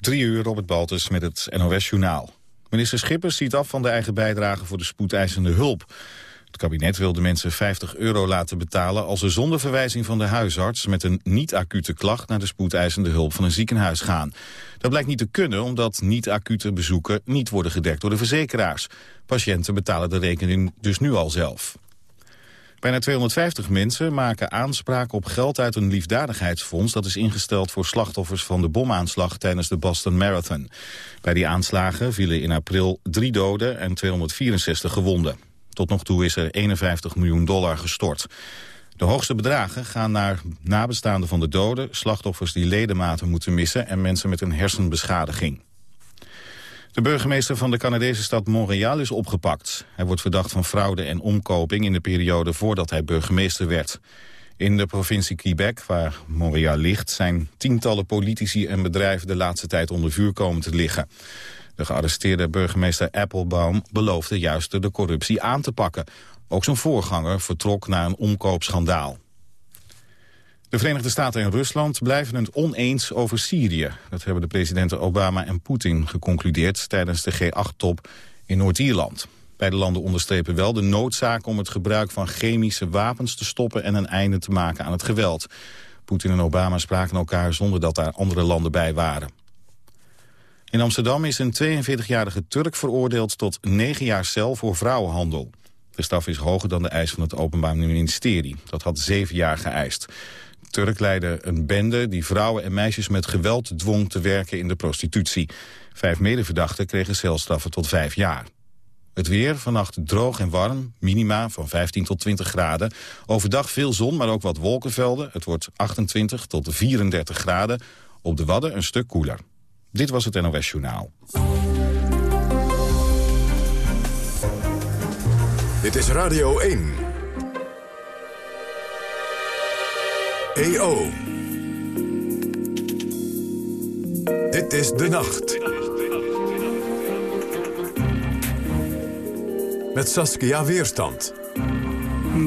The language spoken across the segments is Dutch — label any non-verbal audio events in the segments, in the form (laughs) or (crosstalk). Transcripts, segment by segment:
Drie uur het Baltus met het NOS-journaal. Minister Schippers ziet af van de eigen bijdrage voor de spoedeisende hulp. Het kabinet wil de mensen 50 euro laten betalen... als ze zonder verwijzing van de huisarts met een niet-acute klacht... naar de spoedeisende hulp van een ziekenhuis gaan. Dat blijkt niet te kunnen omdat niet-acute bezoeken niet worden gedekt door de verzekeraars. Patiënten betalen de rekening dus nu al zelf. Bijna 250 mensen maken aanspraak op geld uit een liefdadigheidsfonds... dat is ingesteld voor slachtoffers van de bomaanslag tijdens de Boston Marathon. Bij die aanslagen vielen in april drie doden en 264 gewonden. Tot nog toe is er 51 miljoen dollar gestort. De hoogste bedragen gaan naar nabestaanden van de doden... slachtoffers die ledematen moeten missen... en mensen met een hersenbeschadiging. De burgemeester van de Canadese stad Montreal is opgepakt. Hij wordt verdacht van fraude en omkoping in de periode voordat hij burgemeester werd. In de provincie Quebec, waar Montreal ligt, zijn tientallen politici en bedrijven de laatste tijd onder vuur komen te liggen. De gearresteerde burgemeester Applebaum beloofde juist de corruptie aan te pakken. Ook zijn voorganger vertrok na een omkoopschandaal. De Verenigde Staten en Rusland blijven het oneens over Syrië. Dat hebben de presidenten Obama en Poetin geconcludeerd tijdens de G8-top in Noord-Ierland. Beide landen onderstrepen wel de noodzaak om het gebruik van chemische wapens te stoppen en een einde te maken aan het geweld. Poetin en Obama spraken elkaar zonder dat daar andere landen bij waren. In Amsterdam is een 42-jarige Turk veroordeeld tot 9 jaar cel voor vrouwenhandel. De straf is hoger dan de eis van het Openbaar Ministerie. Dat had 7 jaar geëist. Turk leidde een bende die vrouwen en meisjes met geweld dwong te werken in de prostitutie. Vijf medeverdachten kregen celstraffen tot vijf jaar. Het weer, vannacht droog en warm, minima van 15 tot 20 graden. Overdag veel zon, maar ook wat wolkenvelden. Het wordt 28 tot 34 graden. Op de Wadden een stuk koeler. Dit was het NOS Journaal. Dit is Radio 1. EO. Dit is De Nacht. Met Saskia Weerstand.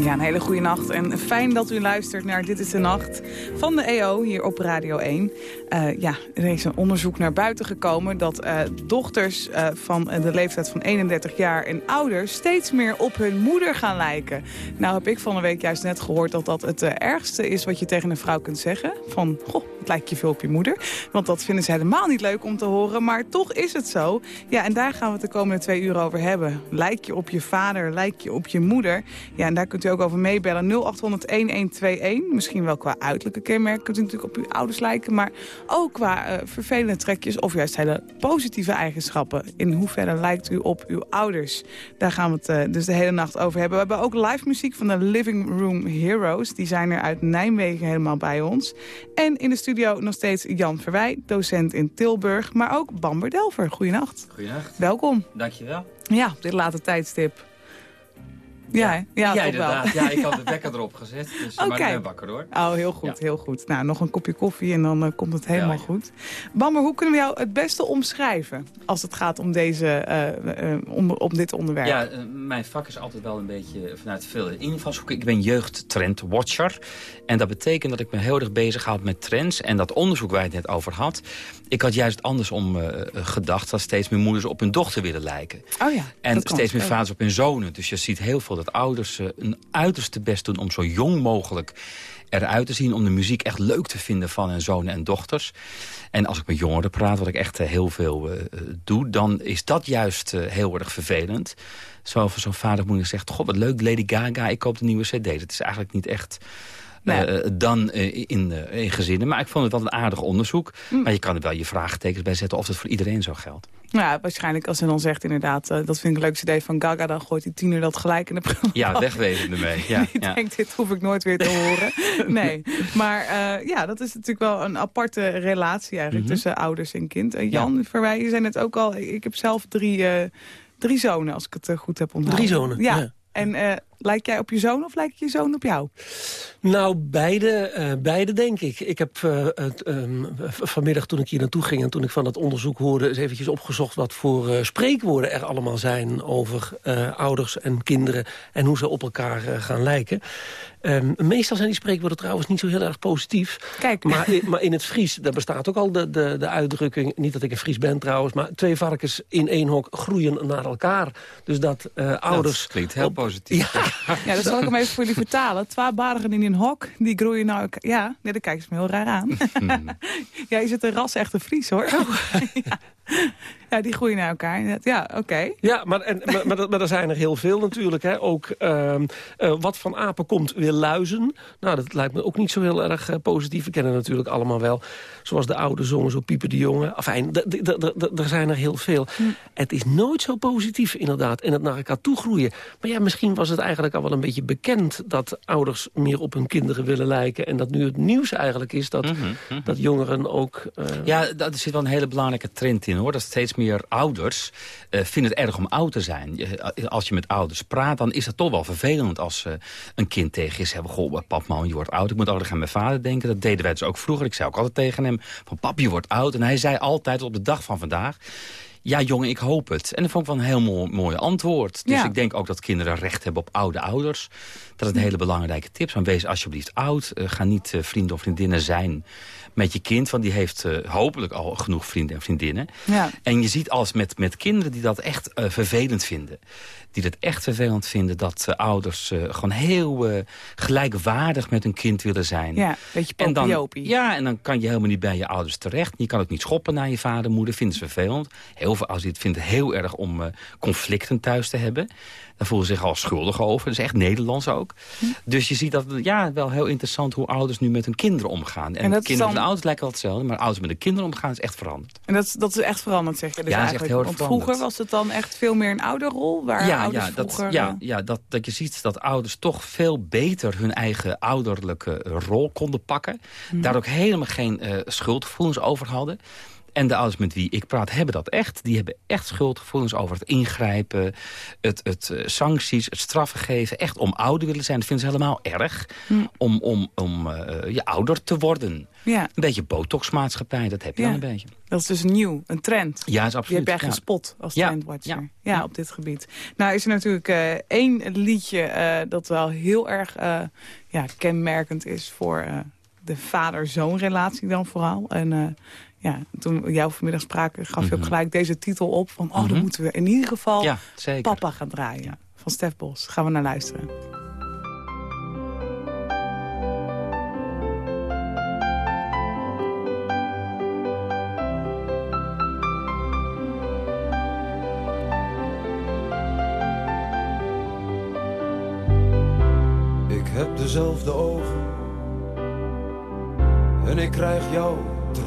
Ja, een hele goede nacht en fijn dat u luistert naar Dit is de Nacht van de EO hier op Radio 1. Uh, ja, er is een onderzoek naar buiten gekomen dat uh, dochters uh, van de leeftijd van 31 jaar en ouder steeds meer op hun moeder gaan lijken. Nou heb ik van de week juist net gehoord dat dat het ergste is wat je tegen een vrouw kunt zeggen. Van, goh, het lijkt je veel op je moeder. Want dat vinden ze helemaal niet leuk om te horen, maar toch is het zo. Ja, en daar gaan we het de komende twee uur over hebben. Lijk je op je vader, lijk je op je moeder? Ja, en daar kunt u ook over meebellen. 0800-1121. Misschien wel qua uiterlijke kenmerken kunt u natuurlijk op uw ouders lijken. Maar ook qua uh, vervelende trekjes of juist hele positieve eigenschappen. In hoeverre lijkt u op uw ouders? Daar gaan we het uh, dus de hele nacht over hebben. We hebben ook live muziek van de Living Room Heroes. Die zijn er uit Nijmegen helemaal bij ons. En in de studio nog steeds Jan Verwij, docent in Tilburg. Maar ook Bamber Delver. Goedenacht. Goedenacht. Welkom. Dankjewel. Ja, op dit late tijdstip. Ja, ja, ja, ja inderdaad. Ja, ik had de wekker erop gezet, dus okay. maar ik ben wakker hoor. Oh, heel goed, heel goed. Nou, nog een kopje koffie en dan uh, komt het helemaal goed. Bamber, hoe kunnen we jou het beste omschrijven als het gaat om, deze, uh, uh, om, om dit onderwerp? Ja, mijn vak is altijd wel een beetje vanuit veel invalshoeken. Ik ben jeugdtrendwatcher. En dat betekent dat ik me heel erg bezig houd met trends. En dat onderzoek waar je het net over had. Ik had juist andersom gedacht dat steeds meer moeders op hun dochter willen lijken. Oh ja, En steeds meer vaders op hun zonen. Dus je ziet heel veel dat ouders een uiterste best doen om zo jong mogelijk eruit te zien... om de muziek echt leuk te vinden van hun zonen en dochters. En als ik met jongeren praat, wat ik echt heel veel uh, doe... dan is dat juist uh, heel erg vervelend. Zo zo'n vader moeder zegt... god, wat leuk, Lady Gaga, ik koop de nieuwe cd. Dat is eigenlijk niet echt... Nee. Uh, dan uh, in, uh, in gezinnen. Maar ik vond het wel een aardig onderzoek. Mm. Maar je kan er wel je vraagtekens bij zetten of het voor iedereen zo geldt. Ja, waarschijnlijk als hij dan zegt inderdaad... dat vind ik een leuk idee van Gaga... dan gooit die tiener dat gelijk in de prullenbak. Ja, wegwezen ermee. Ja, (laughs) die ja. denkt, dit hoef ik nooit weer te horen. (laughs) Nee, maar ja, dat is natuurlijk wel een aparte relatie eigenlijk... Mm -hmm. tussen ouders en kind. Jan, ja. Verwij, je zei net ook al... ik heb zelf drie, drie zonen, als ik het goed heb onthouden. Drie zonen? ja. ja. En Lijk jij op je zoon of lijkt je zoon op jou? Nou, beide, uh, beide denk ik. Ik heb uh, het, um, vanmiddag toen ik hier naartoe ging... en toen ik van het onderzoek hoorde... eens eventjes opgezocht wat voor uh, spreekwoorden er allemaal zijn... over ouders en kinderen en hoe ze op elkaar gaan lijken. Um, meestal zijn die spreekwoorden trouwens niet zo heel erg positief. Kijk. Maar, (laughs) maar in het Fries, daar bestaat ook al de, de, de uitdrukking... niet dat ik een Fries ben trouwens... maar twee varkens in één hok groeien naar elkaar. Dus dat ouders... Dat klinkt heel positief. Ja. Ja, dat zal ik hem even voor jullie vertalen. Twaalfbarigen in een hok, die groeien nou... Ja, nee, dan kijken ze me heel raar aan. (laughs) ja, je zit een ras echte Fries, hoor. Oh. (laughs) ja. Ja, die groeien naar elkaar. Ja, oké. Ja, maar, en, maar, maar, maar, er zijn er heel veel natuurlijk. Hè. Ook uh, uh, wat van apen komt, weer luizen. Nou, dat lijkt me ook niet zo heel erg uh, positief. We kennen natuurlijk allemaal wel. Zoals de oude zongen, zo piepen de jongen. Enfin, er zijn er heel veel. Hm. Het is nooit zo positief inderdaad. En het naar elkaar toe groeien. Maar ja, misschien was het eigenlijk al wel een beetje bekend... dat ouders meer op hun kinderen willen lijken. En dat nu het nieuws eigenlijk is dat, mm -hmm. dat jongeren ook... Ja, dat zit wel een hele belangrijke trend in hoor. Dat steeds meer ouders uh, vinden het erg om oud te zijn. Eh, als je met ouders praat, dan is dat toch wel vervelend als uh, een kind tegen je zegt... Goh, pap, man, je wordt oud. Ik moet altijd aan mijn vader denken. Dat deden wij dus ook vroeger. Ik zei ook altijd tegen hem van pap, je wordt oud. En hij zei altijd op de dag van vandaag... Ja, jongen, ik hoop het. En dat vond ik wel een heel mooi, mooi antwoord. Dus ja. ik denk ook dat kinderen recht hebben op oude ouders. Dat is een hele belangrijke tip. Wees alsjeblieft oud. Ga niet vrienden of vriendinnen zijn met je kind. Want die heeft uh, hopelijk al genoeg vrienden en vriendinnen. Ja. En je ziet als met, met kinderen die dat echt uh, vervelend vinden. Die het echt vervelend vinden dat uh, ouders gewoon heel gelijkwaardig met hun kind willen zijn. Ja, beetje en dan, Ja, en dan kan je helemaal niet bij je ouders terecht. Je kan ook niet schoppen naar je vader, moeder. Vinden ze vervelend. Heel veel ouders vinden het heel erg om conflicten thuis te hebben. Daar voelen zich al schuldig over. Dat is echt Nederlands ook. Hm. Dus je ziet dat, ja, wel heel interessant hoe ouders nu met hun kinderen omgaan. En, en kinderen dan... en ouders lijken wel hetzelfde, maar ouders met de kinderen omgaan is echt veranderd. En dat, dat is echt veranderd, zeg je? Dus ja, is echt heel erg veranderd. Vroeger was het dan echt veel meer een ouderrol? Waar ja, ouders ja, vroeger, dat, ja, ja dat, dat je ziet dat ouders toch veel beter hun eigen ouderlijke rol konden pakken. Hm. Daar ook helemaal geen uh, schuldgevoelens over hadden. En de ouders met wie ik praat hebben dat echt. Die hebben echt schuldgevoelens over het ingrijpen, het, het uh, sancties, het straffen geven. Echt om ouder willen zijn. Dat vinden ze helemaal erg. Hm. Om, om, om uh, je ouder te worden. Ja. Een beetje botoxmaatschappij, dat heb je ja. dan een beetje. Dat is dus nieuw, een trend. Ja, is absoluut. Je hebt ja. gespot als trendwatcher. Ja. Ja. op dit gebied. Nou is er natuurlijk uh, één liedje dat wel heel erg ja, kenmerkend is voor de vader-zoon relatie dan vooral. En ja, toen we jou vanmiddag spraken, gaf je ook Mhm. gelijk deze titel op. Van, oh, dan Mhm. moeten we in ieder geval Ja, zeker. papa gaan draaien. Van Stef Bos. Gaan we naar luisteren. Ik heb dezelfde ogen en ik krijg jou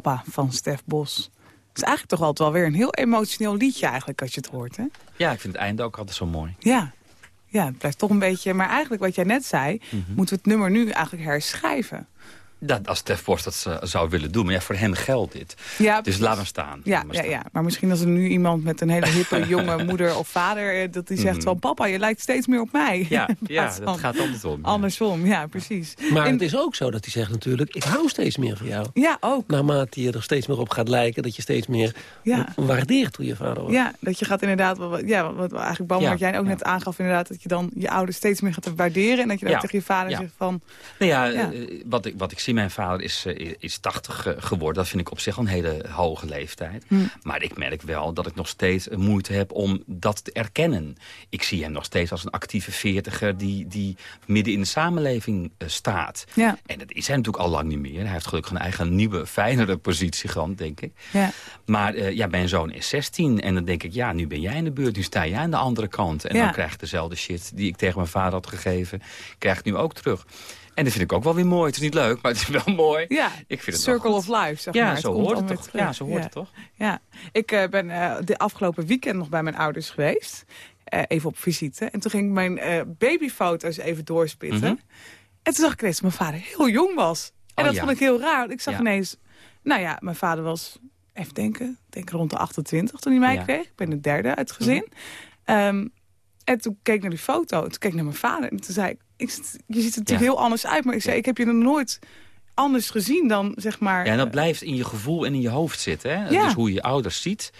Papa van Stef Bos. Het is eigenlijk toch altijd wel weer een heel emotioneel liedje eigenlijk als je het hoort, hè? Ja, ik vind het einde ook altijd zo mooi. Ja. Ja, het blijft toch een beetje... Maar eigenlijk wat jij net zei, moeten we het nummer nu eigenlijk herschrijven. Dat, als Stef Bos dat eh, zou willen doen. Maar ja, voor hem geldt dit. Ja, Dus laat maar staan. Ja, Laat maar ja, staan. ja, maar misschien als er nu iemand met een hele hippe (laughs) jonge moeder of vader... eh, dat die zegt Mhm. van papa, je lijkt steeds meer op mij. Ja, (laughs) ja dat van gaat altijd om. ja. Andersom, ja, precies. Maar En- het is ook zo dat hij zegt natuurlijk... ik hou steeds meer van jou. Ja, ook. Naarmate je er steeds meer op gaat lijken... dat je steeds meer Ja. waardeert hoe je vader was. Ja, dat je gaat inderdaad, wel- ja, wat wat eigenlijk Bam, Ja, wat jij ook ja. net aangaf, inderdaad, dat je dan je ouders steeds meer gaat waarderen. En dat je dan Ja, tegen je vader ja. zegt van, Nou ja, Ja. eh, Wat, ik, wat ik zie, mijn vader is, eh, is 80 eh, geworden. Dat vind ik op zich al een hele hoge leeftijd. Hm. Maar ik merk wel dat ik nog steeds eh, moeite heb om dat te erkennen. Ik zie hem nog steeds als een actieve veertiger die, die midden in de samenleving staat. ja, En dat is hij natuurlijk al lang niet meer. Hij heeft gelukkig een eigen nieuwe, fijnere positie gehad, denk ik. ja, Maar ja, mijn zoon is 16 en dan denk ik, ja, nu ben jij in de beurt. Nu sta jij aan de andere kant. En Ja. dan krijg ik dezelfde shit die ik tegen mijn vader had gegeven. Krijg ik nu ook terug. En dat vind ik ook wel weer mooi. Het is niet leuk, maar het is wel mooi. ja. Ik vind het Circle of life, zeg Ja, maar. zo komt hoort het toch? Ja, zo hoort Ja. het toch? Ja, ik eh, ben eh, de afgelopen weekend nog bij mijn ouders geweest. Eh, even op visite. En toen ging ik mijn eh, babyfoto's even doorspitten. Mhm. En toen zag ik ineens dat mijn vader heel jong was. En Oh, dat ja. vond ik heel raar. Want ik zag ineens... Nou ja, mijn vader was... Even denken. Ik denk rond de 28 toen hij mij kreeg. Ik ben de derde uit het gezin. Ehm, en toen keek ik naar die foto. En toen keek ik naar mijn vader. En toen zei ik... ik je ziet er natuurlijk heel anders uit. Maar ik zei, ik heb je nog nooit anders gezien dan, zeg maar... Ja, en dat eh, blijft in je gevoel en in je hoofd zitten. Hè? Ja. Dus hoe je je ouders ziet.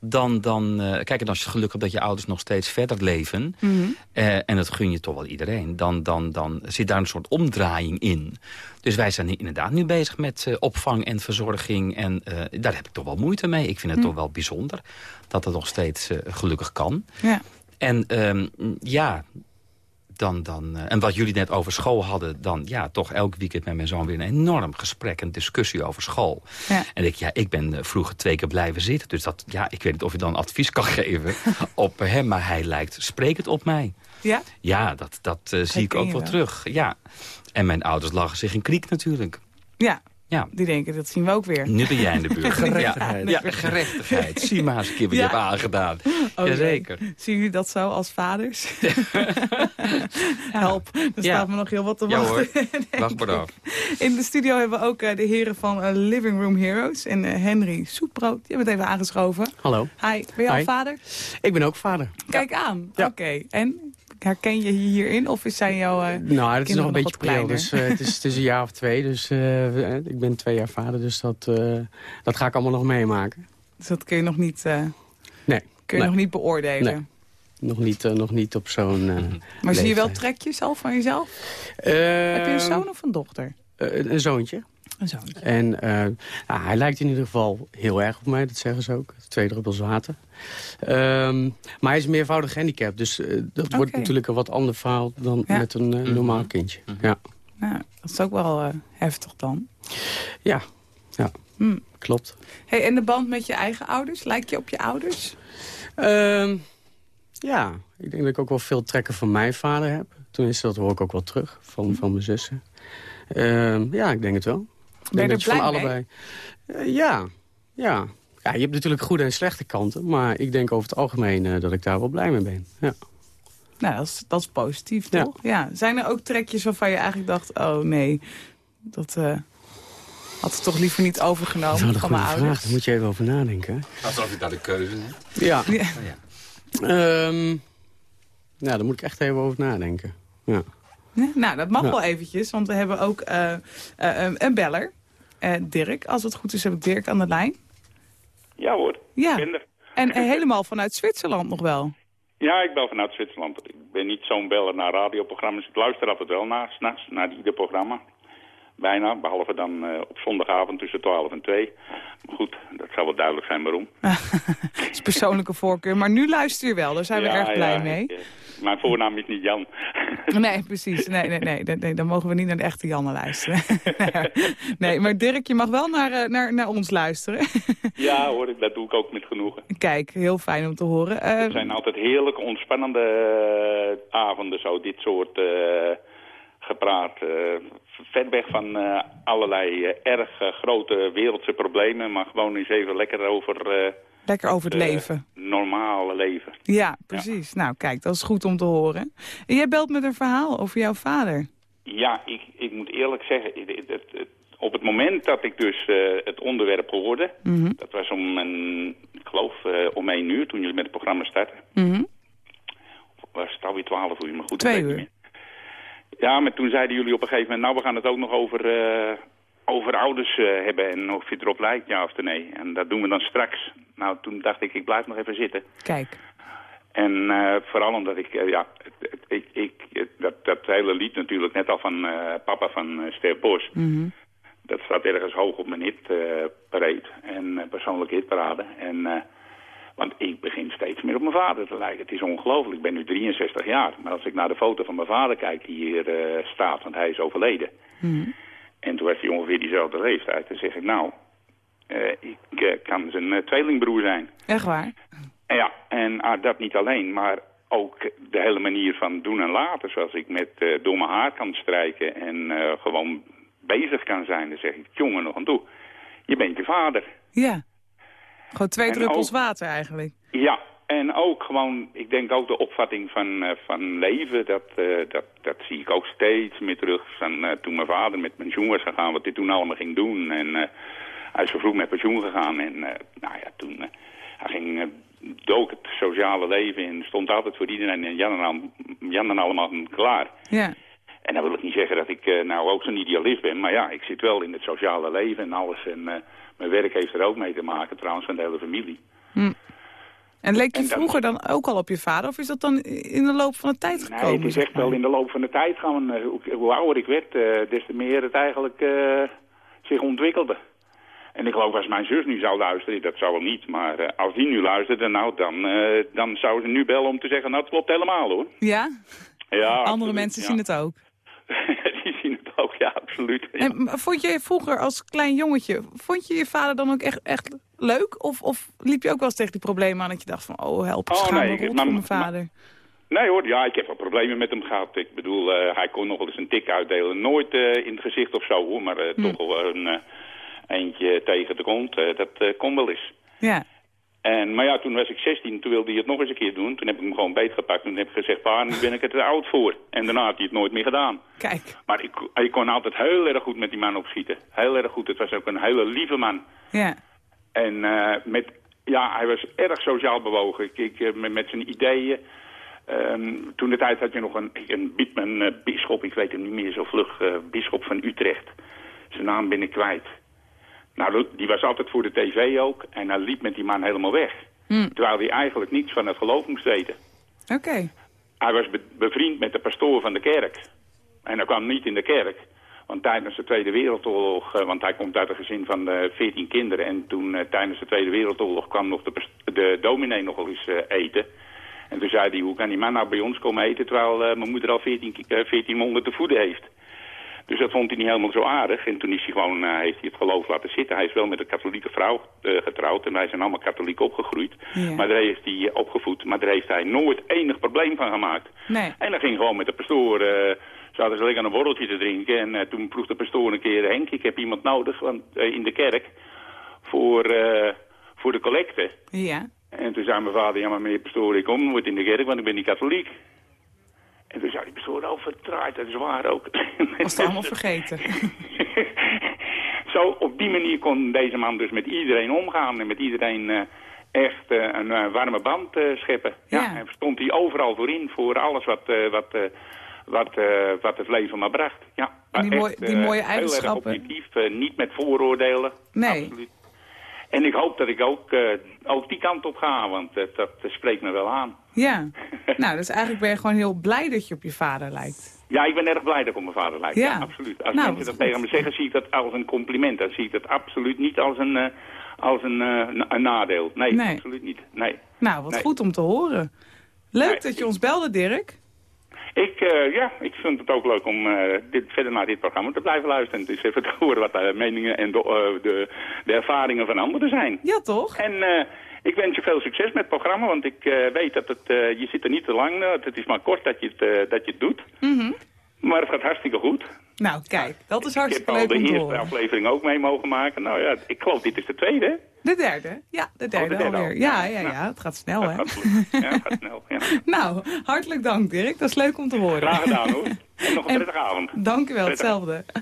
Dan, dan, eh, kijk, en als je geluk hebt dat je ouders nog steeds verder leven... mhm. eh, en dat gun je toch wel iedereen... Dan, dan, dan zit daar een soort omdraaiing in. Dus wij zijn inderdaad nu bezig met opvang en verzorging. En daar heb ik toch wel moeite mee. Ik vind het Hm. toch wel bijzonder dat het nog steeds gelukkig kan. Ja. En ehm, ja, dan, dan, eh, en wat jullie net over school hadden... dan ja, toch elk weekend met mijn zoon weer een enorm gesprek... en discussie over school. Ja. En ik, ja, ik ben eh, vroeger twee keer blijven zitten. Dus dat, ja, ik weet niet of je dan advies kan (laughs) geven op hem... maar hij lijkt sprekend op mij. ja? Ja, dat, dat eh, zie ik ook wel. terug. Ja. En mijn ouders lachen zich in kriek natuurlijk. Ja, Ja, die denken, dat zien we ook weer. nu ben jij in de buurt. (laughs) Gerechtigheid. Ja, ja, gerechtigheid. (laughs) Zie maar eens een keer wat Ja. je hebt aangedaan. Oh, Jazeker. Zien jullie dat zo als vaders? (laughs) Help, er Ja. staat me nog heel wat te Ja wachten. Wacht maar af. In de studio hebben we ook eh, de heren van eh, Living Room Heroes. En eh, Henry Soetbrood, je bent even aangeschoven. Hallo, Hi, ben je al vader? ik ben ook vader. Kijk aan. Ja. Oké, en herken je je hierin? Of zijn jouw... eh, nou, het is nog een beetje pril. Dus, eh, het, is, het is een jaar of twee. Dus eh, ik ben twee jaar vader. Dus dat, dat ga ik allemaal nog meemaken. dus dat kun je nog niet, Nee, kun je Nee. nog niet beoordelen. Nee. nog niet, nog niet op zo'n (laughs) Maar zie je wel trekjes al van jezelf? Eh, Heb je een zoon of een dochter? een zoontje. Een zoon. En eh, nou, hij lijkt in ieder geval heel erg op mij, dat zeggen ze ook. Twee druppels water. Ehm, maar hij is meervoudig gehandicapt. Dus eh, dat wordt natuurlijk een wat ander verhaal dan Ja. met een eh, normaal kindje. Ja, Nou, dat is ook wel heftig dan. ja. ja. Hm. klopt. Hey, en de band met je eigen ouders? Lijkt je op je ouders? Ehm, ja, ik denk dat ik ook wel veel trekken van mijn vader heb. Tenminste, dat hoor ik ook wel terug van, van mijn zussen. Ehm, ja, ik denk het wel. Ik Ben je denk er dat van blij mee? allebei. Eh, ja, ja. Ja, je hebt natuurlijk goede en slechte kanten. Maar ik denk over het algemeen eh, dat ik daar wel blij mee ben. Ja. Nou, dat is, dat is positief, Ja. toch? Ja. Zijn er ook trekjes waarvan je eigenlijk dacht... oh nee, dat eh, had ik toch liever niet Dat is overgenomen van mijn vraag. ouders? Daar moet je even over nadenken. Alsof je daar de keuze hebt. Ja. Ja. Ehm, nou, daar moet ik echt even over nadenken. Ja. Ja, Nou, dat mag Ja. wel eventjes, want we hebben ook eh, eh, een beller. Eh, Dirk, als het goed is heb ik Dirk aan de lijn. Ja hoor, Ja, en eh, (laughs) helemaal vanuit Zwitserland nog wel. Ja, ik bel vanuit Zwitserland. Ik ben niet zo'n beller naar radioprogramma's. Ik luister altijd wel naar, s'nachts, naar ieder programma. Bijna. Behalve dan eh, op zondagavond tussen 12 en 2. Maar goed, dat zal wel duidelijk zijn waarom. (laughs) dat is persoonlijke voorkeur. Maar nu luister je wel, daar zijn we Ja, erg blij ja, mee. ik, eh, mijn voornaam is niet Jan. (laughs) Nee, precies. Nee, nee, nee, dan mogen we niet naar de echte Janne luisteren. (laughs) nee, maar Dirk, je mag wel naar, eh, naar, naar ons luisteren. ja hoor, dat doe ik ook met genoegen. Kijk, heel fijn om te horen. Het zijn altijd heerlijke, ontspannende avonden, zo dit soort gepraat. eh, ver weg van eh, allerlei eh, erg grote wereldse problemen, maar gewoon eens even lekker over lekker over het leven. normale leven. Ja, precies. Nou, kijk, dat is goed om te horen. En jij belt met een verhaal over jouw vader. Ja, ik, ik moet eerlijk zeggen, het, het- het- het- op het moment dat ik dus het onderwerp hoorde, Mhm. dat was om een, ik geloof om één uur toen jullie met het programma starten. Mhm. was het alweer twaalf uur, maar goed. Twee uur. Ja, maar toen zeiden jullie op een gegeven moment, nou we gaan het ook nog over, eh, over ouders eh, hebben en of je erop lijkt, ja of nee. En dat doen we dan straks. Nou, toen dacht ik, ik blijf nog even zitten. Kijk. En eh, vooral omdat ik, ja, het- het- ik, ik, dat, dat hele lied natuurlijk, net al van papa van Ster Bos, Mhm. dat staat ergens hoog op mijn hitparade en persoonlijke hitparade. En, want ik begin steeds meer op mijn vader te lijken. Het is ongelooflijk, ik ben nu 63 jaar. Maar als ik naar de foto van mijn vader kijk die hier eh, staat, want hij is overleden. Mhm. En toen was hij ongeveer diezelfde leeftijd. Dan zeg ik, nou, eh, ik eh, kan zijn tweelingbroer zijn. Echt waar? En ja, en ah, dat niet alleen, maar ook de hele manier van doen en laten. Zoals ik met door mijn haar kan strijken en gewoon bezig kan zijn. Dan zeg ik, jongen, nog aan toe. Je bent je vader. Ja. Gewoon twee druppels ook- water eigenlijk. Ja, en ook gewoon, ik denk ook de opvatting van, eh, van leven, dat, eh, dat, dat zie ik ook steeds meer terug. Van, eh, toen mijn vader met pensioen was gegaan, wat hij toen allemaal ging doen. En hij is zo vroeg met pensioen gegaan. En nou ja, toen hij ging, dook het sociale leven in, stond altijd voor iedereen en Jan en, al- Jan en allemaal klaar. Ja. En dan wil ik niet zeggen dat ik nou ook zo'n idealist ben. Maar ja, ik zit wel in het sociale leven en alles. En mijn werk heeft er ook mee te maken, trouwens, van de hele familie. En leek je En vroeger dan ook al op je vader? Of is dat dan in de loop van de tijd gekomen? Nee, het is echt wel in de loop van de tijd gaan. eh, hoe, hoe ouder ik werd, eh, des te meer het eigenlijk eh, zich ontwikkelde. En ik geloof als mijn zus nu zou luisteren, dat zou wel niet, maar als die nu luisterde, nou dan, dan zou ze nu bellen om te zeggen, nou het klopt helemaal hoor. Ja? Ja, Andere absoluut, mensen ja. zien het ook. (laughs) die zien (laughs) ook, ja, absoluut. Ja. En maar vond je vroeger als klein jongetje, vond je je vader dan ook echt, echt leuk? Of, of liep je ook wel eens tegen die problemen aan dat je dacht van, oh help, Oh, schaam me nee, maar- voor mijn maar- vader? Nee hoor, ja, ik heb wel problemen met hem gehad. Ik bedoel, eh, hij kon nog wel eens een tik uitdelen. Nooit eh, in het gezicht of zo hoor, maar Hm. toch wel een eentje tegen de kont. dat kon wel eens. Ja, En, maar ja, toen was ik 16, toen wilde hij het nog eens een keer doen. Toen heb ik hem gewoon beetgepakt. Toen heb ik gezegd, pa, nu ben ik er te oud voor. En daarna had hij het nooit meer gedaan. kijk. Maar ik, ik kon altijd heel erg goed met die man opschieten. Heel erg goed. Het was ook een hele lieve man. Ja, En eh, met, ja, hij was erg sociaal bewogen. Ik, ik, eh, met, met zijn ideeën. Ehm, toen de tijd had je nog een, een, bi- een eh, ik weet hem niet meer zo vlug, eh bisschop van Utrecht. Zijn naam ben ik kwijt. Nou, die was altijd voor de tv ook. En hij liep met die man helemaal weg. Terwijl hij eigenlijk niets van het geloof moest weten. oké. Hij was be- bevriend met de pastoor van de kerk. En hij kwam niet in de kerk. Want tijdens de Tweede Wereldoorlog, eh, want hij komt uit een gezin van eh, 14 kinderen. En toen eh, tijdens de Tweede Wereldoorlog kwam nog de, de dominee nog eens eten. En toen zei hij, hoe kan die man nou bij ons komen eten terwijl mijn moeder al 14, ki- eh, 14 monden te voeden heeft. Dus dat vond hij niet helemaal zo aardig. En toen is hij gewoon, eh, heeft hij het geloof laten zitten. Hij is wel met een katholieke vrouw eh, getrouwd. En wij zijn allemaal katholiek opgegroeid. Ja. Maar daar heeft hij eh, opgevoed. Maar daar heeft hij nooit enig probleem van gemaakt. Nee. En dan ging gewoon met de pastoor, eh zaten ze lekker een borreltje te drinken. En toen vroeg de pastoor een keer, Henk, ik heb iemand nodig want, in de kerk voor, voor de collecte. Ja, En toen zei mijn vader, ja maar meneer pastoor, ik kom nooit in de kerk, want ik ben niet katholiek. En toen zei die pastoor, oh verdraaid, dat is waar ook. was het (laughs) allemaal vergeten. (laughs) Zo, op die manier kon deze man dus met iedereen omgaan en met iedereen eh, echt eh, een eh, warme band eh, scheppen. Ja. Ja. En stond hij overal voor in, voor alles wat, eh, wat, eh, wat, eh, wat het leven maar bracht. Ja, En die mooi- die eh, mooie Heel erg eigenschappen. objectief, eh, niet met vooroordelen. Nee. Absoluut. En ik hoop dat ik ook, eh, ook die kant op ga, want eh, dat eh, spreekt me wel aan. Ja. Nou, dus eigenlijk ben je gewoon heel blij dat je op je vader lijkt. Ja, ik ben erg blij dat ik op mijn vader lijk. Ja. Ja, absoluut. Als Nou, mensen dat tegen me zeggen, zie ik dat als een compliment. Dan zie ik dat absoluut niet als een, eh, als een, eh, een nadeel. Nee, Nee. absoluut niet. Nee. Nou, wat Nee. goed om te horen. Leuk Nee, dat je ik- ons belde, Dirk. Ik, eh, ja, ik vind het ook leuk om dit, verder naar dit programma te blijven luisteren. Dus even (laughs) te horen wat de meningen en de, de, de ervaringen van anderen zijn. Ja, toch? En ik wens je veel succes met het programma, want ik eh, weet dat het, eh, je zit er niet te lang. eh, het is maar kort dat je het, dat je het doet. Mhm. Maar het gaat hartstikke goed. Nou, kijk, dat is Ik heb hartstikke al leuk de om te eerste horen. aflevering ook mee mogen maken. Nou ja, ik geloof dit is de tweede. De derde? Ja, de derde, Oh, de derde alweer. al. Ja, ja, Nou, ja, het gaat snel, hè? gaat. Ja, het gaat snel. Ja. (laughs) Nou, hartelijk dank, Dirk. Dat is leuk om te horen. Graag gedaan hoor. (laughs) En nog een En- prettige avond. Dank u wel, Prettig. hetzelfde. (laughs)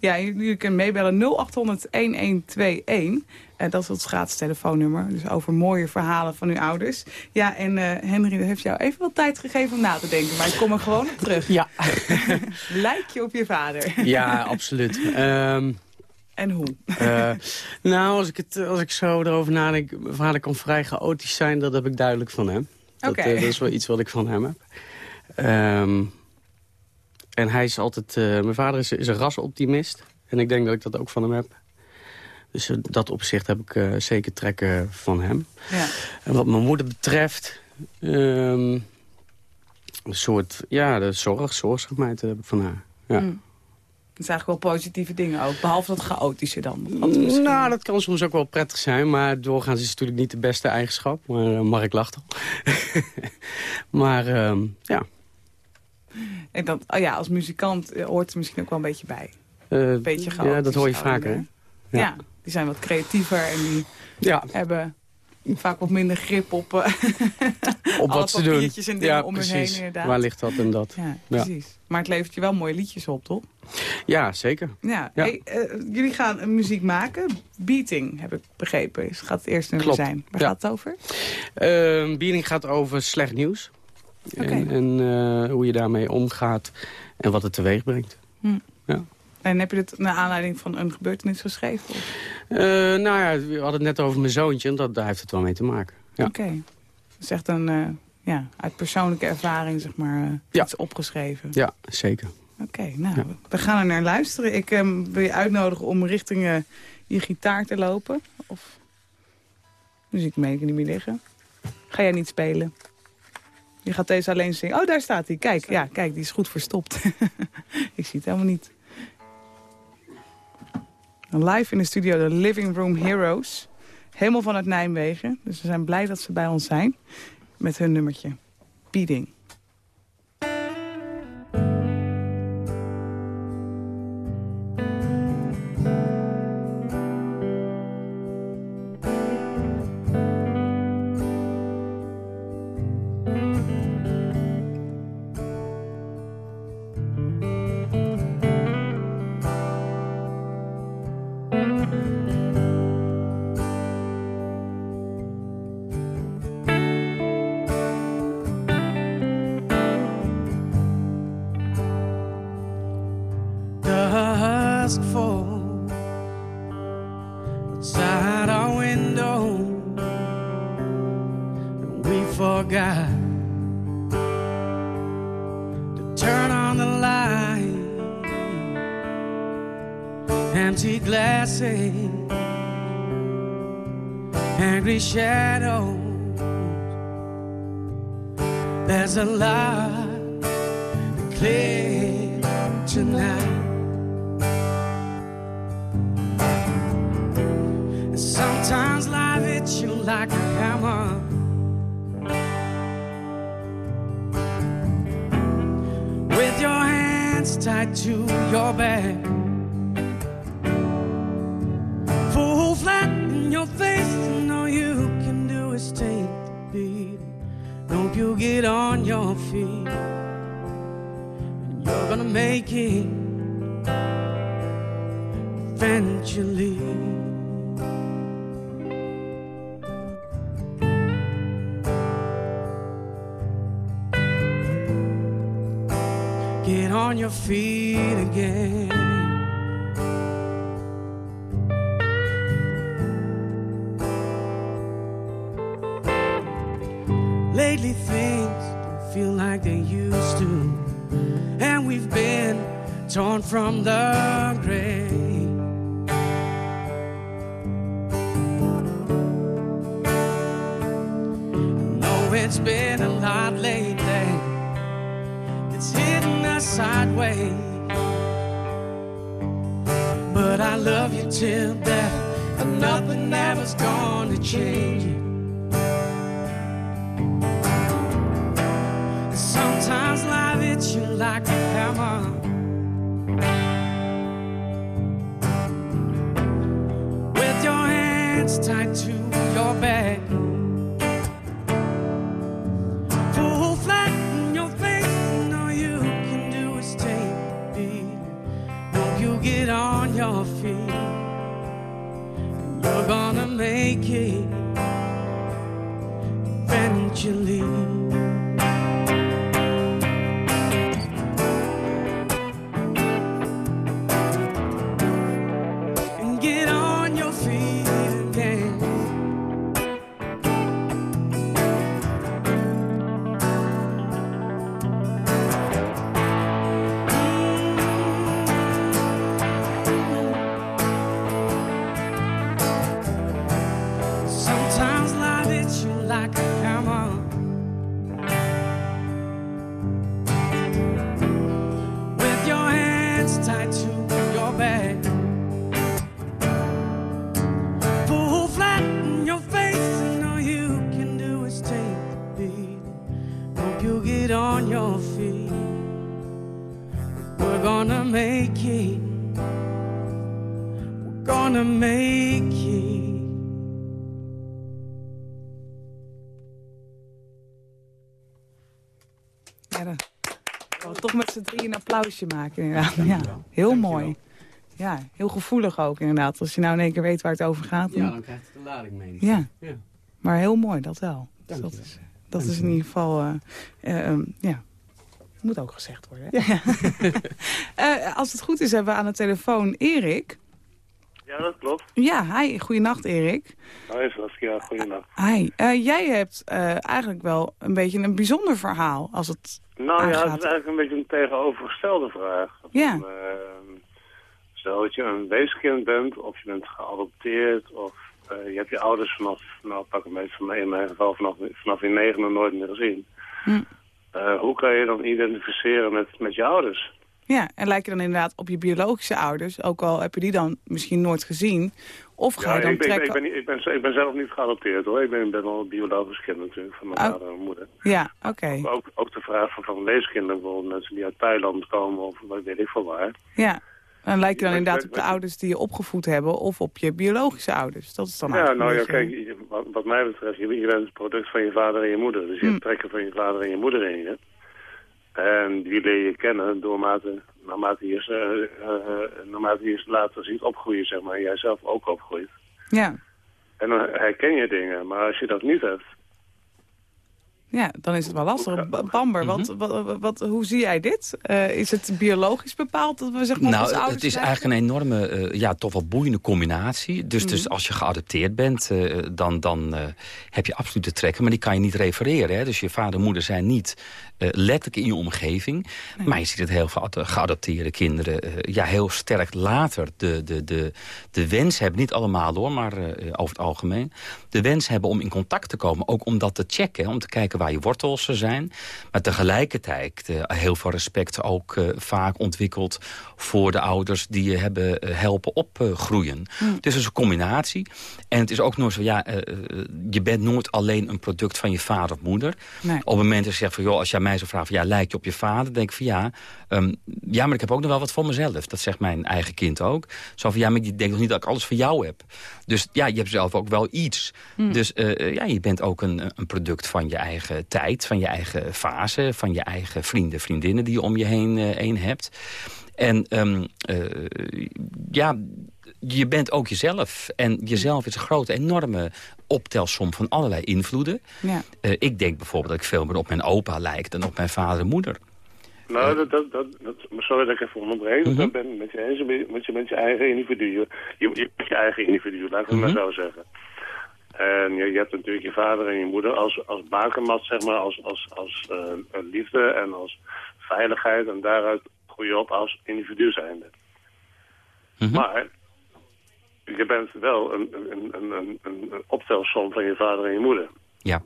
Ja, jullie kunnen meebellen 0800-1121. En dat is ons gratis telefoonnummer. Dus over mooie verhalen van uw ouders. Ja, en eh, Henry heeft jou even wat tijd gegeven om na te denken. Maar ik kom er gewoon op terug. Ja, (laughs) Lijk je op je vader? ja absoluut. Ehm, En hoe? eh, nou, als ik, het, als ik zo erover nadenk... Mijn vader kan vrij chaotisch zijn, dat heb ik duidelijk van hem. Dat, Oké. eh, dat is wel iets wat ik van hem heb. Ehm, en hij is altijd... eh, mijn vader is, is een rasoptimist. En ik denk dat ik dat ook van hem heb. Dus in dat opzicht heb ik eh, zeker trekken van hem. Ja. En wat mijn moeder betreft... ehm, een soort, ja, de zorg, zorgzaamheid heb ik van haar. Ja. Mm. Het zijn eigenlijk wel positieve dingen ook. Behalve dat chaotische dan. Misschien- Nou, dat kan soms ook wel prettig zijn. Maar doorgaans is het natuurlijk niet de beste eigenschap. Maar uh, Mark lacht al. (laughs) maar ehm, ja. En dat, oh ja, als muzikant eh, hoort er misschien ook wel een beetje bij. Uh, Een beetje chaotisch. Ja, dat hoor je vaker. Hè? Ja. Ja. Die zijn wat creatiever en die Ja, hebben vaak wat minder grip op, eh, (laughs) op wat ze doen. en dingen Ja, om precies. heen inderdaad. Waar ligt dat en dat? ja, Ja. precies. Maar het levert je wel mooie liedjes op, toch? Ja, zeker. Ja. Ja. Hey, eh, jullie gaan een muziek maken. Beating, heb ik begrepen. Dus gaat het eerste nummer Klopt. zijn. Waar gaat het over? Uh, Biering gaat over slecht nieuws. En, en uh, hoe je daarmee omgaat en wat het teweeg brengt. Hm. Ja. En heb je het naar aanleiding van een gebeurtenis geschreven? Uh, nou ja, we hadden het net over mijn zoontje. En dat, daar heeft het wel mee te maken. Ja. Oké. Okay. Dat is echt een, uh, ja, uit persoonlijke ervaring, zeg maar, uh, Ja. iets opgeschreven. Ja, zeker. Oké, okay, nou, Ja. we gaan er naar luisteren. Ik um, wil je uitnodigen om richting je gitaar te lopen. Of muziek mee niet meer liggen. Ga jij niet spelen? Je gaat deze alleen zingen. Oh, daar staat hij. Kijk, ja, kijk, die is goed verstopt. (laughs) Ik zie het helemaal niet. Live in de studio, de Living Room Heroes. Helemaal vanuit Nijmegen. Dus we zijn blij dat ze bij ons zijn. Met hun nummertje. Beating. Hands tied to your back. Full flat in your face, and all you can do is take the beat. Hope you get on your feet. And you're gonna make it eventually. Your feet again. Lately things don't feel like they used to. and we've been torn from the change applausje maken inderdaad. Ja, heel mooi. Ja, heel gevoelig ook inderdaad. Als je nou in één keer weet waar het over gaat. Ja, dan- krijgt het een lading mee. Ja. Ja. Maar heel mooi, dat wel. Dus dat is, dat is in ieder geval... eh, eh, ehm, ja, moet ook gezegd worden. Hè? (laughs) Eh, als het goed is, hebben we aan de telefoon Erik. Ja, dat klopt. Ja, hi. Goeienacht, Erik. Hoi Saskia, goeienacht. Hi. Jij hebt eh, eigenlijk wel een beetje een bijzonder verhaal als het Nou ja, het aangaat. is eigenlijk een beetje een tegenovergestelde vraag. Ja. Stel dat je een weeskind bent, of je bent geadopteerd, of eh, je hebt je ouders vanaf, nou pak een beetje van in mijn geval, vanaf, vanaf je negende nooit meer gezien. Hm. Eh, hoe kan je dan identificeren met, met je ouders? Ja, en lijk je dan inderdaad op je biologische ouders, ook al heb je die dan misschien nooit gezien. Of ga Ja, je dan ik, ben, ik, ben, trekken... ik, ben, ik, ben, ik ben zelf niet geadopteerd hoor. Ik ben, ben al biologisch kind natuurlijk, van mijn Oh. vader en moeder. Ja, oké. Ook, ook de vraag van, van weeskinderen, bijvoorbeeld mensen die uit Thailand komen of wat weet ik veel waar. Ja. En lijk je dan inderdaad op de ouders die je opgevoed hebben of op je biologische ouders. Dat is dan Ja, nou ja, kijk, wat, mij betreft, je, je bent het product van je vader en je moeder. Dus je Hm. hebt trekken van je vader en je moeder in je. En die leer je kennen doormate, naarmate je ze, eh, eh, naarmate je ze later ziet opgroeien, zeg maar. En jij zelf ook opgroeit. Ja. En dan herken je dingen. Maar als je dat niet hebt, ja, dan is het wel lastig. Ba- Bamber, wat, Mhm. wat, wat, hoe zie jij dit? Eh, is het biologisch bepaald dat we zeg maar Nou, het is krijgen? eigenlijk een enorme, eh, ja, toch wel boeiende combinatie. Dus, dus Mhm. als je geadopteerd bent, eh, dan, dan eh, heb je absolute trekken. Maar die kan je niet refereren. Hè? Dus je vader en moeder zijn niet letterlijk in je omgeving. Maar je ziet het heel veel ad- geadopteerde kinderen... eh, ja, heel sterk later de, de, de, de wens hebben. Niet allemaal hoor, maar eh, over het algemeen. De wens hebben om in contact te komen. Ook om dat te checken. Om te kijken waar je wortels zijn. Maar tegelijkertijd eh, heel veel respect ook eh, vaak ontwikkeld... voor de ouders die je hebben eh, helpen opgroeien. Hm. Dus het is een combinatie. En het is ook nooit zo, ja, eh, eh, je bent nooit alleen een product van je vader of moeder. Nee. Op het moment dat je zegt van, joh, als jij mij zo vraagt van, ja, lijk je op je vader? Dan denk ik van, ja, ehm, ja, maar ik heb ook nog wel wat voor mezelf. Dat zegt mijn eigen kind ook. Zo van, ja, maar je denkt nog niet dat ik alles voor jou heb. Dus ja, je hebt zelf ook wel iets. Hm. Dus eh, eh, ja, je bent ook een, een product van je eigen tijd, van je eigen fase, van je eigen vrienden, vriendinnen die je om je heen, heen hebt. En ehm, eh, ja, je bent ook jezelf. En jezelf is een grote, enorme optelsom van allerlei invloeden. Ja. Eh, ik denk bijvoorbeeld dat ik veel meer op mijn opa lijk dan op mijn vader en moeder. Nou, dat, dat, dat, dat, sorry dat ik even onderbreek. Mhm. Dat ben met je eens. Met je, met je eigen individu. Je, je je eigen individu, laat ik het Mhm. maar zo zeggen. En je, je hebt natuurlijk je vader en je moeder als, als bakermat, zeg maar, als, als, als eh, liefde en als veiligheid en daaruit groei je op als individu zijnde. Mhm. Maar je bent wel een, een, een, een, een optelsom van je vader en je moeder. Ja.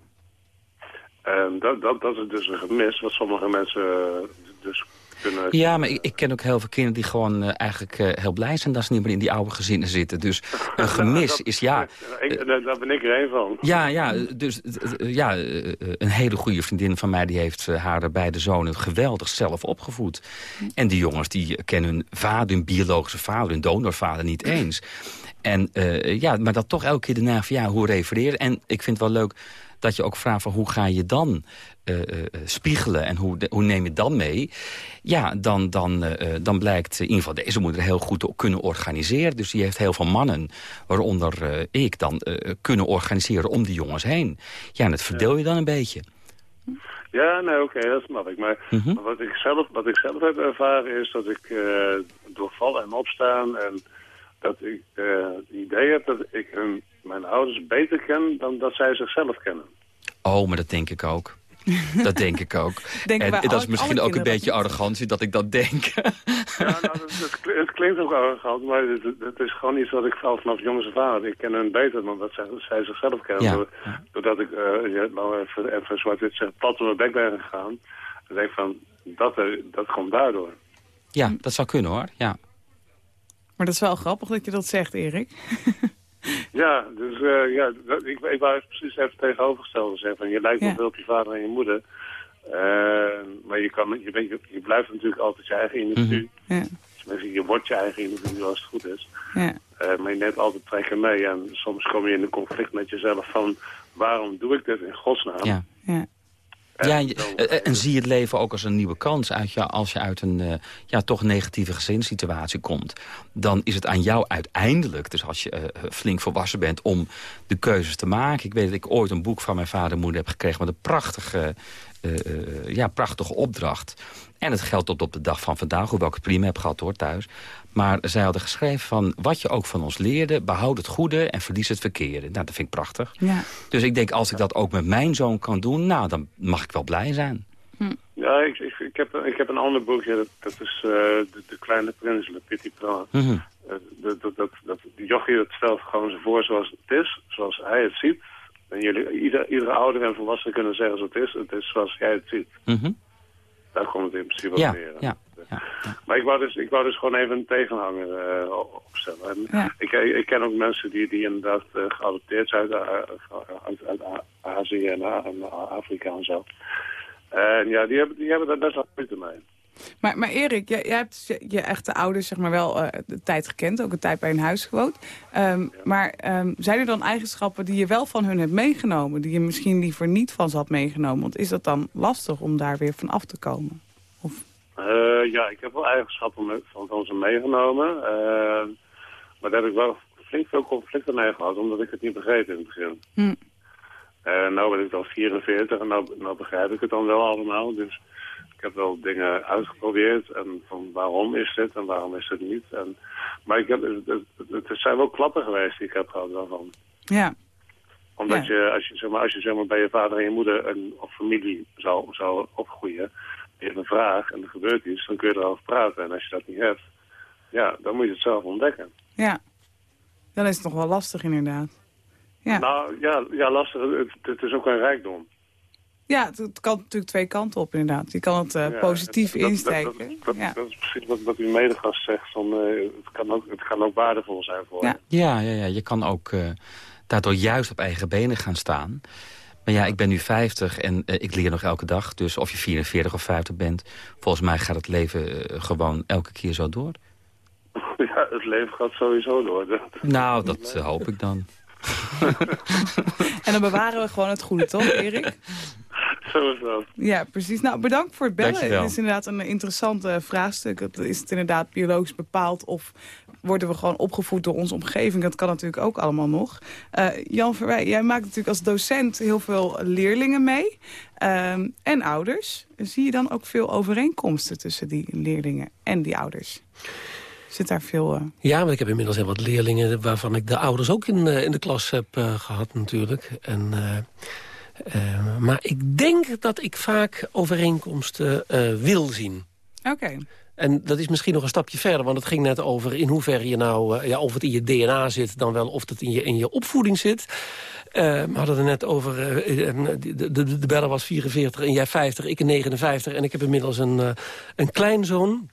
En dat, dat, dat is dus een gemis wat sommige mensen eh, dus kunnen... Ja, maar ik, ik ken ook heel veel kinderen die gewoon eh, eigenlijk eh, heel blij zijn... dat ze niet meer in die oude gezinnen zitten. Dus (laughs) een gemis Dat- is ja... Ik, daar, daar ben ik er een van. Ja, ja, dus ja, een hele goede vriendin van mij... die heeft haar beide zonen geweldig zelf opgevoed. En die jongens die kennen hun vader, hun biologische vader... hun donorvader niet eens. En eh, ja, maar dat toch elke keer daarna van ja, hoe refereren. En ik vind het wel leuk dat je ook vraagt van hoe ga je dan eh, eh, spiegelen en hoe, de- hoe neem je dan mee? Ja, dan, dan, dan blijkt in ieder geval deze moeder heel goed te kunnen organiseren. Dus die heeft heel veel mannen, waaronder ik dan, kunnen organiseren om die jongens heen. Ja, en dat verdeel je dan een beetje. Ja, nee, oké, dat snap ik. Maar Mhm. wat, ik zelf, wat ik zelf heb ervaren is dat ik door vallen en opstaan... en dat ik eh, het idee heb dat ik hun, mijn ouders beter ken dan dat zij zichzelf kennen. Oh, maar dat denk ik ook. Dat denk ik ook. (laughs) Denken en dat is misschien ook een beetje arrogantie dat ik dat denk. (laughs) Ja, nou, dat, het klinkt ook arrogant, maar het, het- het is gewoon iets wat ik al vanaf jongens af aan had. Ik ken hun beter dan dat zij, zij zichzelf kennen. Ja. Doordat ik, eh, ja, nou even, even zwart-wit zeg, plat door mijn bek ben gegaan. Ik denk van, dat, dat komt daardoor. Ja, dat zou kunnen hoor. Ja. Maar dat is wel grappig dat je dat zegt, Erik. (laughs) Ja, dus eh, ja, dat- ik, ik wou precies even het tegenovergestelde zeggen. Van, je lijkt wel Ja. veel op je vader en je moeder. Eh, maar je, kan, je, bent, je, je blijft natuurlijk altijd je eigen individu. Ja, Tenminste, je wordt je eigen individu als het goed is. ja. Eh, maar je neemt altijd trekken mee. En soms kom je in een conflict met jezelf van... waarom doe ik dit in godsnaam? Ja. Ja. En eh, eh, en zie het leven ook als een nieuwe kans. Uit je, als je uit een eh, ja, toch negatieve gezinssituatie komt... dan is het aan jou uiteindelijk, dus als je flink volwassen bent... om de keuzes te maken. Ik weet dat ik ooit een boek van mijn vader en moeder heb gekregen... met een prachtige, ja, prachtige opdracht. En het geldt tot op de dag van vandaag, hoewel ik het prima heb gehad hoor thuis. Maar zij hadden geschreven van wat je ook van ons leerde... behoud het goede en verlies het verkeerde. Nou, dat vind ik prachtig. ja. Dus ik denk, als ik dat ook met mijn zoon kan doen... nou, dan mag ik wel blij zijn. Ja, ik, ik, ik, heb, ik heb een ander boekje. Dat, dat is eh, de, de Kleine Prins, Le Petit Prince. Mhm. Eh, dat, dat, dat, jochie dat stelt gewoon zo voor zoals het is, zoals hij het ziet. En jullie, ieder, iedere ouder en volwassene kunnen zeggen zoals het is. Het is zoals jij het ziet. Mhm. Daar komt het in principe op Ja, neer. ja, ja. Maar ik wou, dus, ik wou dus gewoon even een tegenhanger eh, opstellen. En Ja. ik, ik ken ook mensen die, die inderdaad eh, geadopteerd zijn uit, uit, uit, uit Azië en Afrika en zo. En ja, die hebben, die hebben daar best wel moeite mee. Maar, maar Erik, jij, jij hebt je, je echte ouders zeg maar, wel eh, de tijd gekend. Ook een tijd bij hun huis gewoond. Ehm, Maar ehm, zijn er dan eigenschappen die je wel van hun hebt meegenomen? Die je misschien liever niet van ze had meegenomen? Want is dat dan lastig om daar weer van af te komen? Eh, ja, ik heb wel eigenschappen van, van ze meegenomen. eh, maar daar heb ik wel flink veel conflicten mee gehad, omdat ik het niet begreep in het begin. Hm. Nou ben ik dan 44 en nou, nou begrijp ik het dan wel allemaal. Dus ik heb wel dingen uitgeprobeerd en van waarom is dit en waarom is het niet. En, maar ik heb, het, het, het zijn wel klappen geweest die ik heb gehad daarvan. Ja, Omdat Ja. je, als je, zeg maar, als je zeg maar, bij je vader en je moeder en, of familie zou, zou opgroeien, je hebt een vraag en er gebeurt iets, dan kun je erover praten. En als je dat niet hebt, ja, dan moet je het zelf ontdekken. ja. Dan is het nog wel lastig inderdaad. Ja, Nou, ja, ja lastig. Het, het is ook een rijkdom. Ja het, het kan natuurlijk twee kanten op inderdaad. Je kan het eh, Ja, positief dat- insteken. Dat, dat, ja. dat is precies wat, wat uw medegast zegt. Van, eh, het, kan ook, het kan ook waardevol zijn voor Ja. je. Ja, ja, ja, je kan ook eh, daardoor juist op eigen benen gaan staan. Maar ja, ik ben nu 50 en ik leer nog elke dag. Dus of je 44 of 50 bent, volgens mij gaat het leven gewoon elke keer zo door. (laughs) Ja, het leven gaat sowieso door. Nou, dat hoop ik dan. (laughs) (laughs) En dan bewaren we gewoon het goede, toch Erik? (laughs) Zo is dat. Ja, precies. Nou, bedankt voor het bellen. Dankjewel. Het is inderdaad een interessant vraagstuk. Het- Is het inderdaad biologisch bepaald of worden we gewoon opgevoed door onze omgeving? Dat kan natuurlijk ook allemaal nog. Eh, Jan Verwij, jij maakt natuurlijk als docent heel veel leerlingen mee. ehm, en ouders. Zie je dan ook veel overeenkomsten tussen die leerlingen en die ouders? Zit daar veel... eh, Ja, want ik heb inmiddels heel wat leerlingen... waarvan ik de ouders ook in, eh, in de klas heb eh, gehad natuurlijk. En Eh, maar ik denk dat ik vaak overeenkomsten eh, wil zien. Oké. En dat is misschien nog een stapje verder, want het ging net over in hoeverre je nou, eh, ja, of het in je DNA zit, dan wel of het in je, in je opvoeding zit. Eh, we hadden het net over, eh, de, de, de, Bella was 44 en jij 50, ik 59. En ik heb inmiddels een, eh, een kleinzoon.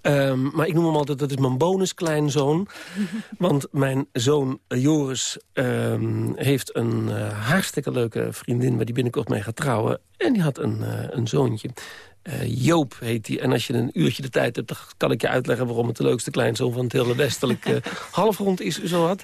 Ehm, maar ik noem hem altijd, dat is mijn bonuskleinzoon. (laughs) Want mijn zoon eh, Joris ehm, heeft een eh, hartstikke leuke vriendin... waar die binnenkort mee gaat trouwen. En die had een, eh, een zoontje. Eh, Joop heet hij. En als je een uurtje de tijd hebt, dan kan ik je uitleggen... waarom het de leukste kleinzoon van het hele westelijke (laughs) halfrond is, zo wat.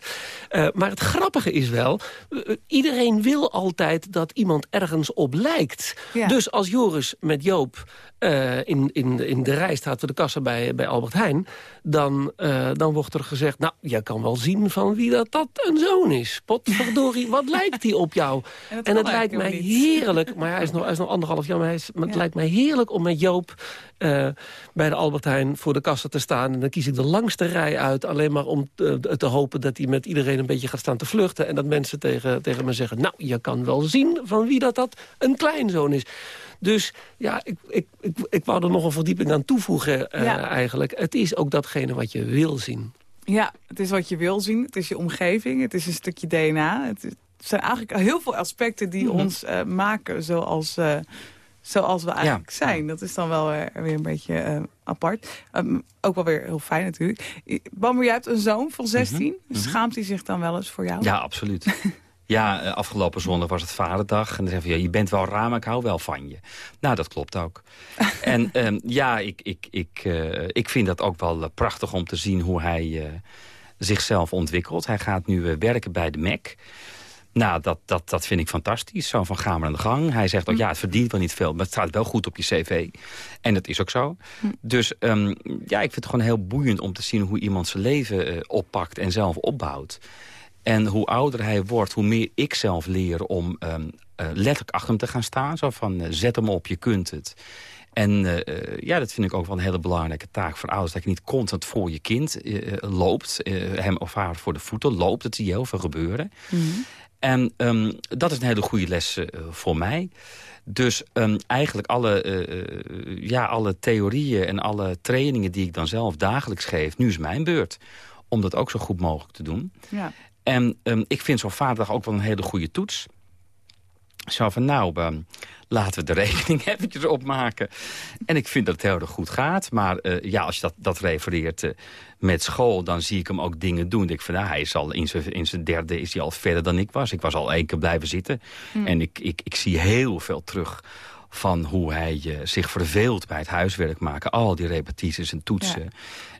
Eh, maar het grappige is wel, eh, iedereen wil altijd dat iemand ergens op lijkt. Ja. Dus als Joris met Joop eh, in, in, in de rij staat voor de kassa bij, bij Albert Heijn... Dan, eh, dan wordt er gezegd, nou, jij kan wel zien van wie dat, dat een zoon is. Potverdorie, wat (laughs) lijkt die op jou? En het lijkt mij niet. heerlijk, maar hij is nog, hij is nog anderhalf jaar... maar, hij is, maar het Ja. lijkt mij heerlijk om met Joop eh, bij de Albert Heijn voor de kassa te staan. En dan kies ik de langste rij uit, alleen maar om te, te hopen... dat hij met iedereen een beetje gaat staan te vluchten. En dat mensen tegen, tegen me zeggen... nou, je kan wel zien van wie dat, dat een kleinzoon is. Dus ja, ik, ik, ik, ik wou er nog een verdieping aan toevoegen eh, Ja. eigenlijk. Het is ook datgene wat je wil zien. Ja, het is wat je wil zien. Het is je omgeving. Het is een stukje DNA. Het, is- het zijn eigenlijk heel veel aspecten die Mhm. ons eh, maken zoals, eh, zoals we eigenlijk zijn. Dat is dan wel weer een beetje eh, apart. Ehm, ook wel weer heel fijn natuurlijk. Bamber, jij hebt een zoon van 16. Schaamt hij zich dan wel eens voor jou? Ja, absoluut. (laughs) Ja, eh, afgelopen zondag was het vaderdag. En dan zeggen we, ja, je bent wel raar, maar ik hou wel van je. Nou, dat klopt ook. (laughs) en ehm, ja, ik, ik, ik, eh, ik vind dat ook wel prachtig om te zien hoe hij zichzelf ontwikkelt. Hij gaat nu werken bij de MEC. Nou, dat, dat, dat vind ik fantastisch. Zo van, ga maar aan de gang. Hij zegt ook, ja, het verdient wel niet veel, maar het staat wel goed op je cv. En dat is ook zo. Dus ehm, ja, ik vind het gewoon heel boeiend om te zien hoe iemand zijn leven eh, oppakt en zelf opbouwt. En hoe ouder hij wordt, hoe meer ik zelf leer om ehm, eh, letterlijk achter hem te gaan staan. Zo van, eh, zet hem op, je kunt het. En ja, dat vind ik ook wel een hele belangrijke taak voor ouders. Dat je niet constant voor je kind loopt, hem of haar voor de voeten loopt. Dat zie je heel veel gebeuren. En ehm, dat is een hele goede les eh, voor mij. Dus ehm, eigenlijk alle, eh, eh, ja, alle theorieën en alle trainingen die ik dan zelf dagelijks geef... nu is mijn beurt om dat ook zo goed mogelijk te doen. Ja. En ehm, ik vind zo'n vaderdag ook wel een hele goede toets. Zo van, nou, ehm, laten we de (laughs) rekening eventjes opmaken. En ik vind dat het heel erg goed gaat. Maar eh, ja, als je dat, dat refereert eh, met school, dan zie ik hem ook dingen doen. Ik van, nou, hij is al in zijn, in zijn derde is hij al verder dan ik was. Ik was al één keer blijven zitten. En ik, ik, ik zie heel veel terug van hoe hij eh, zich verveelt bij het huiswerk maken. Al die repetities en toetsen.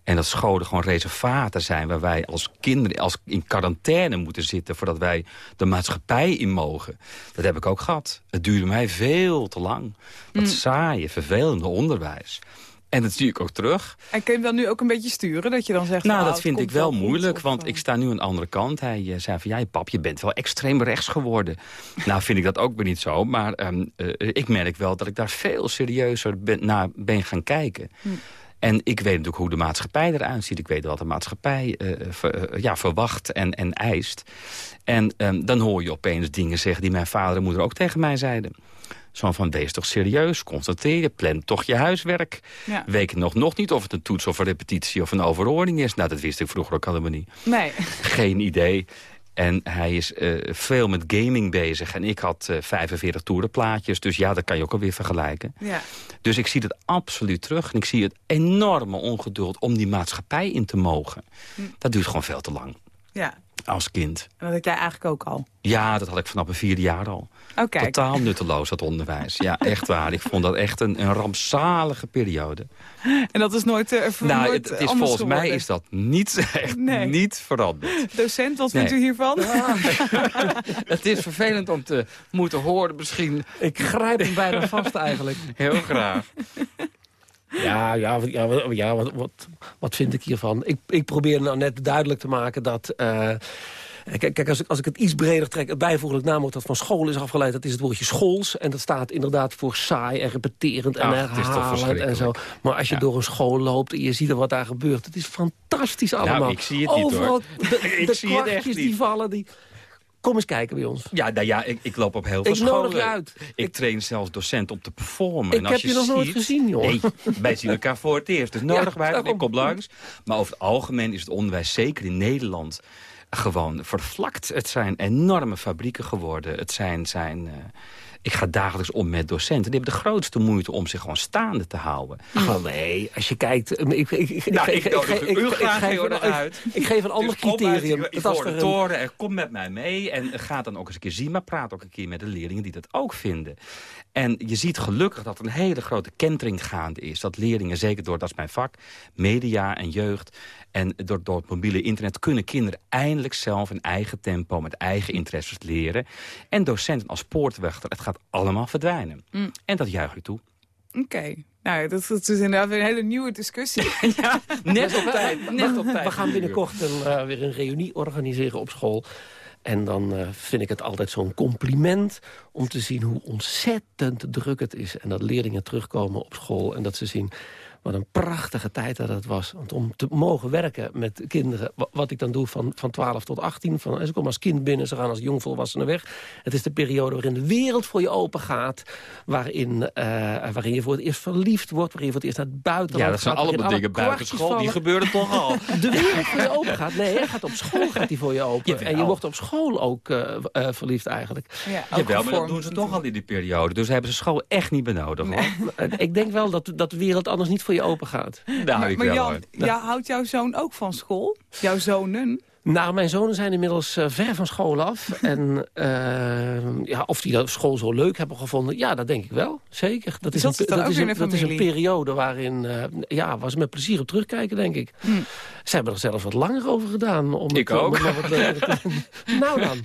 En dat scholen gewoon reservaten zijn... waar wij als kinderen als in quarantaine moeten zitten... voordat wij de maatschappij in mogen. Dat heb ik ook gehad. Het duurde mij veel te lang. Dat saaie, vervelende onderwijs. En dat zie ik ook terug. En kun je hem dan nu ook een beetje sturen? Dat je dan zegt... Nou, van, dat vind ik wel moeilijk, of, want ik sta nu aan de andere kant. Hij eh, zei van, ja, pap, je bent wel extreem rechts geworden. (laughs) nou, vind ik dat ook weer niet zo, maar ehm, eh, ik merk wel dat ik daar veel serieuzer ben, naar ben gaan kijken. En ik weet natuurlijk hoe de maatschappij eruit ziet. Ik weet wat de maatschappij eh, ver- eh, ja, verwacht en, en eist. En ehm, dan hoor je opeens dingen zeggen die mijn vader en moeder ook tegen mij zeiden. Zo van, wees toch serieus, concentreer je, plan toch je huiswerk. Ja. Weet nog, nog niet of het een toets of een repetitie of een overhoring is. Nou, dat wist ik vroeger ook allemaal niet. Nee. Geen idee. En hij is eh, veel met gaming bezig. En ik had eh 45 toerenplaatjes. Dus ja, dat kan je ook alweer vergelijken. Ja. Dus ik zie het absoluut terug. En ik zie het enorme ongeduld om die maatschappij in te mogen. Dat duurt gewoon veel te lang. ja. Als kind. En dat had jij eigenlijk ook al. Ja, dat had ik vanaf mijn vierde jaar al. Oh, kijk. Totaal nutteloos, dat onderwijs. Ja, echt waar. Ik vond dat echt een, een rampzalige periode. En dat is nooit, uh, Nou, nooit het, het is, volgens mij is dat niet, (laughs) echt Nee. niet veranderd. (laughs) Docent, wat vindt u hiervan? (laughs) Het is vervelend om te moeten horen misschien. Ik grijp hem bijna vast eigenlijk. Heel graag. Ja, ja, wat- ja, wat- ja wat, wat, wat vind ik hiervan? Ik, ik probeer nou net duidelijk te maken dat... eh, Kijk, kijk als, ik, als ik het iets breder trek, het bijvoeglijk naamwoord dat van school is afgeleid, dat is het woordje schools. En dat staat inderdaad voor saai en repeterend en Ach, herhalend en zo. Maar als je Ja. door een school loopt en je ziet er wat daar gebeurt, het is fantastisch allemaal. ik zie het niet, hoor. Overal de, (laughs) Ik de zie het echt kwartjes niet. die vallen, die... Kom eens kijken bij ons. Ja, nou ja, ik, ik loop op heel veel Ik scholen. nodig uit. Ik, train zelfs docent om te performen. Ik en als heb je nog nooit gezien, joh. Nee, wij zien elkaar voor het eerst. Dus (laughs) nodig Ja, ik kom langs. Maar over het algemeen is het onderwijs, zeker in Nederland... gewoon vervlakt. Het zijn enorme fabrieken geworden. Het zijn... zijn eh, ik ga dagelijks om met docenten. Die hebben de grootste moeite om zich gewoon staande te houden. Oh nee, als je kijkt... eh, Ik, ik, ik, Nou, ik, ik ik- u graag geef een- uit. Ik geef een ander Dus kom uit criterium. die Dat er een- Toren en kom met mij mee. En ga dan ook eens een keer zien, maar praat ook een keer met de leerlingen die dat ook vinden. En je ziet gelukkig dat er een hele grote kentering gaande is. Dat leerlingen, zeker door, dat is mijn vak, media en jeugd... en door, door het mobiele internet kunnen kinderen eindelijk zelf in eigen tempo... met eigen interesses leren. En docenten als poortwachter, het gaat allemaal verdwijnen. Mm. En dat juich ik toe. Oké. Nou, dat, dat is inderdaad weer een hele nieuwe discussie. (laughs) ja, net op tijd. Net op tijd. We gaan binnenkort een, eh, weer een reunie organiseren op school. En dan eh, vind ik het altijd zo'n compliment om te zien hoe ontzettend druk het is. En dat leerlingen terugkomen op school en dat ze zien wat een prachtige tijd dat het was. Want om te mogen werken met kinderen, wa- wat ik dan doe van, van 12 tot 18. Van, ze komen als kind binnen, ze gaan als jongvolwassenen weg. Het is de periode waarin de wereld voor je open gaat. Waarin, eh, waarin je voor het eerst verliefd wordt. Waarin je voor het eerst naar het buitenland Ja, dat zijn gaat, allemaal alle dingen buiten kwartjes school. Die gebeuren toch al. (laughs) De wereld voor je open gaat. Nee, hij gaat op school (laughs) gaat hij voor je open. Jawel. En je wordt op school ook eh, eh, verliefd eigenlijk. Ja, ook Jawel, maar dat doen ze toch al in die periode. Dus hebben ze school echt niet benodigd. (laughs) Ik denk wel dat, dat de wereld anders niet voor je open gaat. Nou, maar ik maar wel, Jan, houdt jouw zoon ook van school? Jouw zonen? Nou, mijn zonen zijn inmiddels eh, ver van school af. (laughs) en eh, ja, of die dat school zo leuk hebben gevonden, ja, dat denk ik wel. Zeker. Dat is, Dat een, is dat een, een dat is een familie. periode waarin, eh, ja, waar ze met plezier op terugkijken, denk ik. Hm. Ze hebben er zelfs wat langer over gedaan. Om Ik het, om ook. wat (laughs) Nou dan.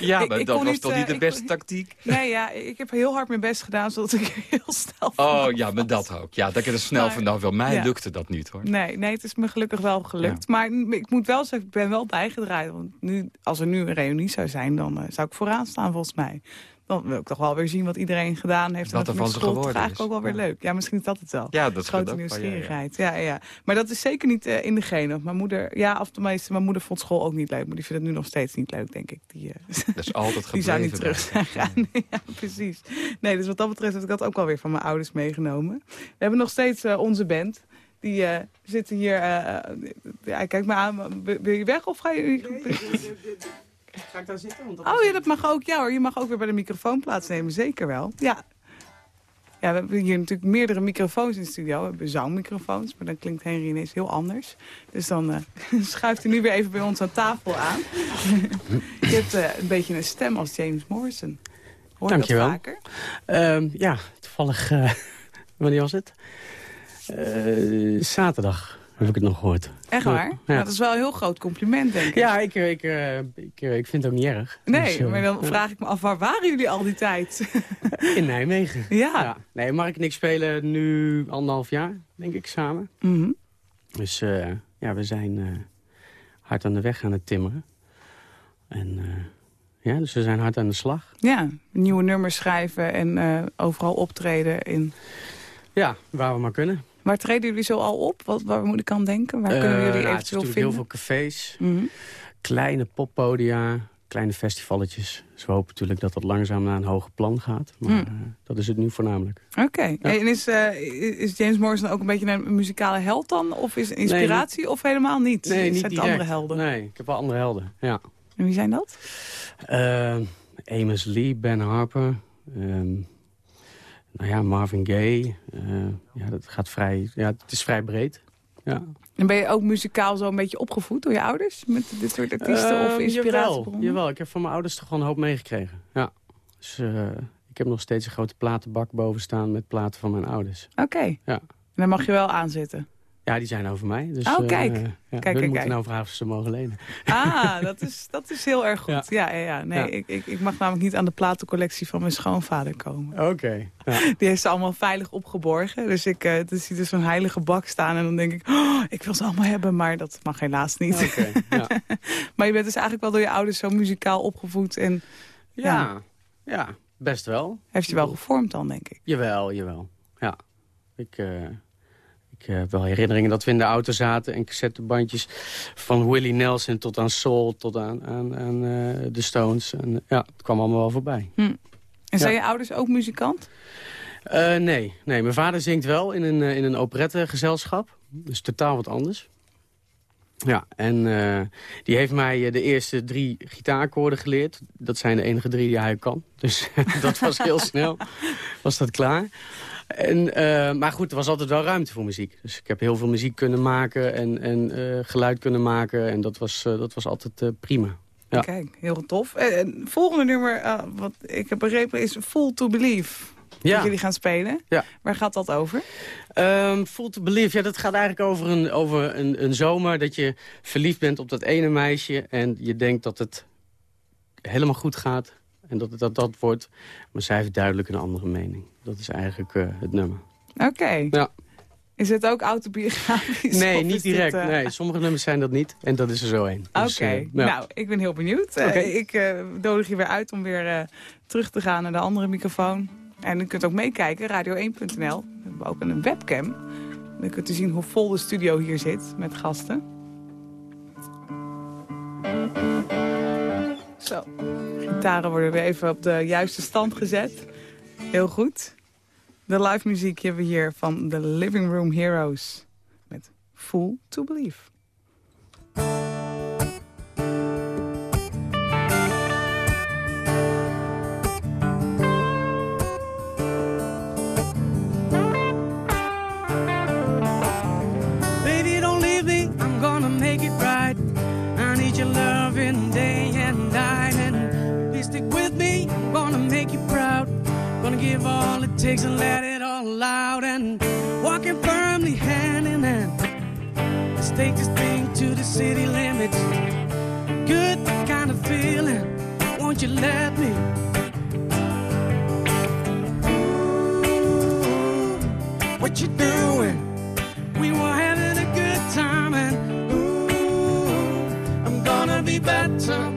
Ja, Ik- maar ik dat was niet, toch eh, niet de ik- beste tactiek? (laughs) Nee, ja, ik heb heel hard mijn best gedaan, zodat ik heel snel Oh ja, maar dat ook. Ja, dat ik er snel Maar- vanaf wil. Mij ja. lukte dat niet hoor. Nee, nee, het is me gelukkig wel gelukt. Maar ik moet wel zeggen, ik ben wel bijgedraaid. Want nu, als er nu een reunie zou zijn, dan eh, zou ik vooraan staan volgens mij. Dan wil ik toch wel weer zien wat iedereen gedaan heeft. Wat en er dat van school toch geworden eigenlijk ook wel weer leuk. Ja, misschien is dat het wel. Ja, dat is Grote ja, ja. nieuwsgierigheid. Ja, ja. Maar dat is zeker niet eh, in de genen. Mijn moeder, ja, of tenminste, mijn moeder vond school ook niet leuk. Maar die vindt het nu nog steeds niet leuk, denk ik. Die, eh, Dat is altijd gebleven. (laughs) die zou niet terug zijn gegaan. (laughs) ja, precies. Nee, dus wat dat betreft heb ik dat ook wel weer van mijn ouders meegenomen. We hebben nog steeds eh, onze band. Die eh, zitten hier... ja, kijk me aan. maar Wil wil je weg of ga je... Ga ik daar zitten? Want dat Oh ja, dat mag ook. Ja hoor, je mag ook weer bij de microfoon plaatsnemen. Zeker wel. Ja. Ja, we hebben hier natuurlijk meerdere microfoons in de studio. We hebben zangmicrofoons, maar dan klinkt Henry ineens heel anders. Dus dan eh, (laughs) schuift hij nu weer even bij ons aan tafel aan. (laughs) je hebt eh, een beetje een stem als James Morrison. Hoor je Dankjewel. dat vaker? Ehm, ja, toevallig... eh, (laughs) wanneer was het? Eh, zaterdag heb ik het nog gehoord. Echt waar? Ja. Nou, dat is wel een heel groot compliment, denk ik. Ja, ik, eh, ik, eh, ik, eh, ik vind het ook niet erg. Nee, Dus, maar dan vraag ik me af, waar waren jullie al die tijd? (laughs) In Nijmegen. ja. Ja. Nee, Mark en ik spelen nu anderhalf jaar, denk ik, samen. Mhm. Dus ja, we zijn hard aan de weg aan het timmeren. En ja, dus we zijn hard aan de slag. Ja, nieuwe nummers schrijven en overal optreden. In... Ja, waar we maar kunnen. Waar treden jullie zo al op? Wat, waar moet ik aan denken? Waar kunnen Eh, jullie nou, eventueel vinden? heel veel cafés, Mhm. kleine poppodia, kleine festivalletjes. Dus we hopen natuurlijk dat dat langzaam naar een hoger plan gaat. Maar Mm. eh, dat is het nu voornamelijk. Oké. En is, eh, is James Morrison ook een beetje een muzikale held dan? Of is inspiratie of helemaal niet? Nee, niet zijn het direct. andere helden? Nee, ik heb wel andere helden, ja. En wie zijn dat? Eh, Amos Lee, Ben Harper. ehm, nou ja, Marvin Gaye. eh, ja, dat gaat vrij... Ja, het is vrij breed. Ja. En ben je ook muzikaal zo een beetje opgevoed door je ouders? Met dit soort artiesten of Ehm, inspiratiebronnen? Jawel, jawel, ik heb van mijn ouders toch wel een hoop meegekregen. Ja. Dus eh, ik heb nog steeds een grote platenbak boven staan met platen van mijn ouders. Oké. Ja. En dan mag je wel aanzetten. Ja, die zijn over mij. Dus, Oh, kijk. ja, Kijk, kijk, moeten kijk. nou vragen of ze mogen lenen. Ah, (laughs) dat is, dat is heel erg goed. Ja, ja, ja. Nee. Ik, ik, ik mag namelijk niet aan de platencollectie van mijn schoonvader komen. Oké. Ja. (laughs) Die heeft ze allemaal veilig opgeborgen. Dus ik eh dus zie dus zo'n heilige bak staan en dan denk ik... Oh, ik wil ze allemaal hebben, maar dat mag helaas niet. Oké, ja. (laughs) maar je bent dus eigenlijk wel door je ouders zo muzikaal opgevoed. En Ja, ja, best wel. heeft je wel gevormd dan, denk ik. Jawel, jawel. Ja. Ik, eh, Ik heb wel herinneringen dat we in de auto zaten en cassettebandjes van Willie Nelson tot aan Soul, tot aan, aan, aan eh, de Stones. En, ja, het kwam allemaal wel voorbij. Hm. En zijn Ja. je ouders ook muzikant? Eh, nee, nee, mijn vader zingt wel in een, eh, in een operettegezelschap. Dus totaal wat anders. Ja, en eh, die heeft mij eh, de eerste drie gitaarakkoorden geleerd. Dat zijn de enige drie die hij kan. Dus (laughs) dat was heel (laughs) snel, was dat klaar. En, eh, maar goed, er was altijd wel ruimte voor muziek. Dus ik heb heel veel muziek kunnen maken en, en eh, geluid kunnen maken. En dat was, eh, dat was altijd prima. Ja. Kijk, heel tof. En, en volgende nummer, wat ik heb begrepen, is Full to Believe. Ja. Dat jullie gaan spelen. Ja. Waar gaat dat over? Ehm Full to Believe, ja, dat gaat eigenlijk over, een, over een, een zomer... dat je verliefd bent op dat ene meisje... en je denkt dat het helemaal goed gaat en dat het dat, dat wordt. Maar zij heeft duidelijk een andere mening. Dat is eigenlijk eh, het nummer. Oké. Ja. Is het ook autobiografisch? Nee, niet dit, direct. eh, Nee, sommige nummers zijn dat niet. En dat is er zo één. Oké, Dus, eh, ja. nou, ik ben heel benieuwd. Oké. ik nodig je weer uit om weer terug te gaan naar de andere microfoon. En u kunt ook meekijken, radio1.nl. We hebben ook een webcam. Dan kunt u zien hoe vol de studio hier zit met gasten. Zo, gitaren worden weer even op de juiste stand gezet. Heel goed. De live muziek hebben we hier van The Living Room Heroes. Met Full to Believe. Takes and let it all out. And walking firmly hand in hand. Let's take this thing to the city limits. Good kind of feeling, won't you let me? Ooh, what you doing? We were having a good time and ooh, I'm gonna be better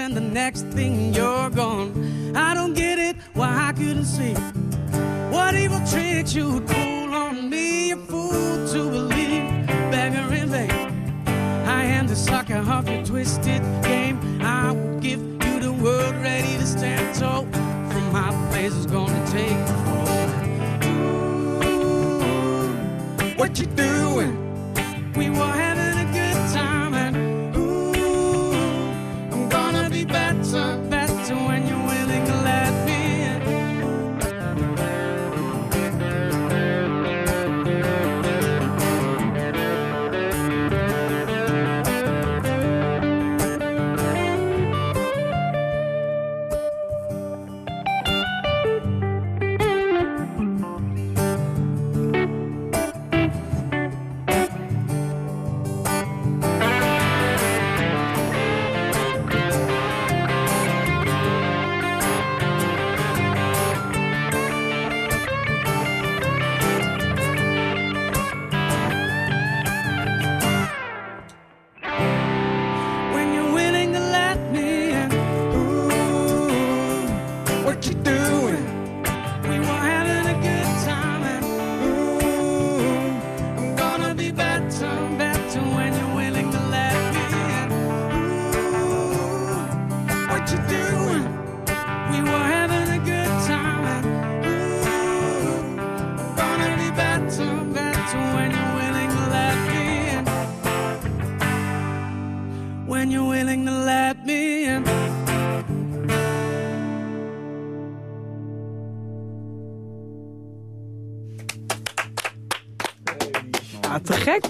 and the next thing you're gone. I don't get it, why I couldn't see what evil tricks you would pull on me. A fool to believe, beggar in vain. I am the sucker of your twisted game. I will give you the world ready to stand tall. From my place is gonna take the fall. Ooh, what you doing? We were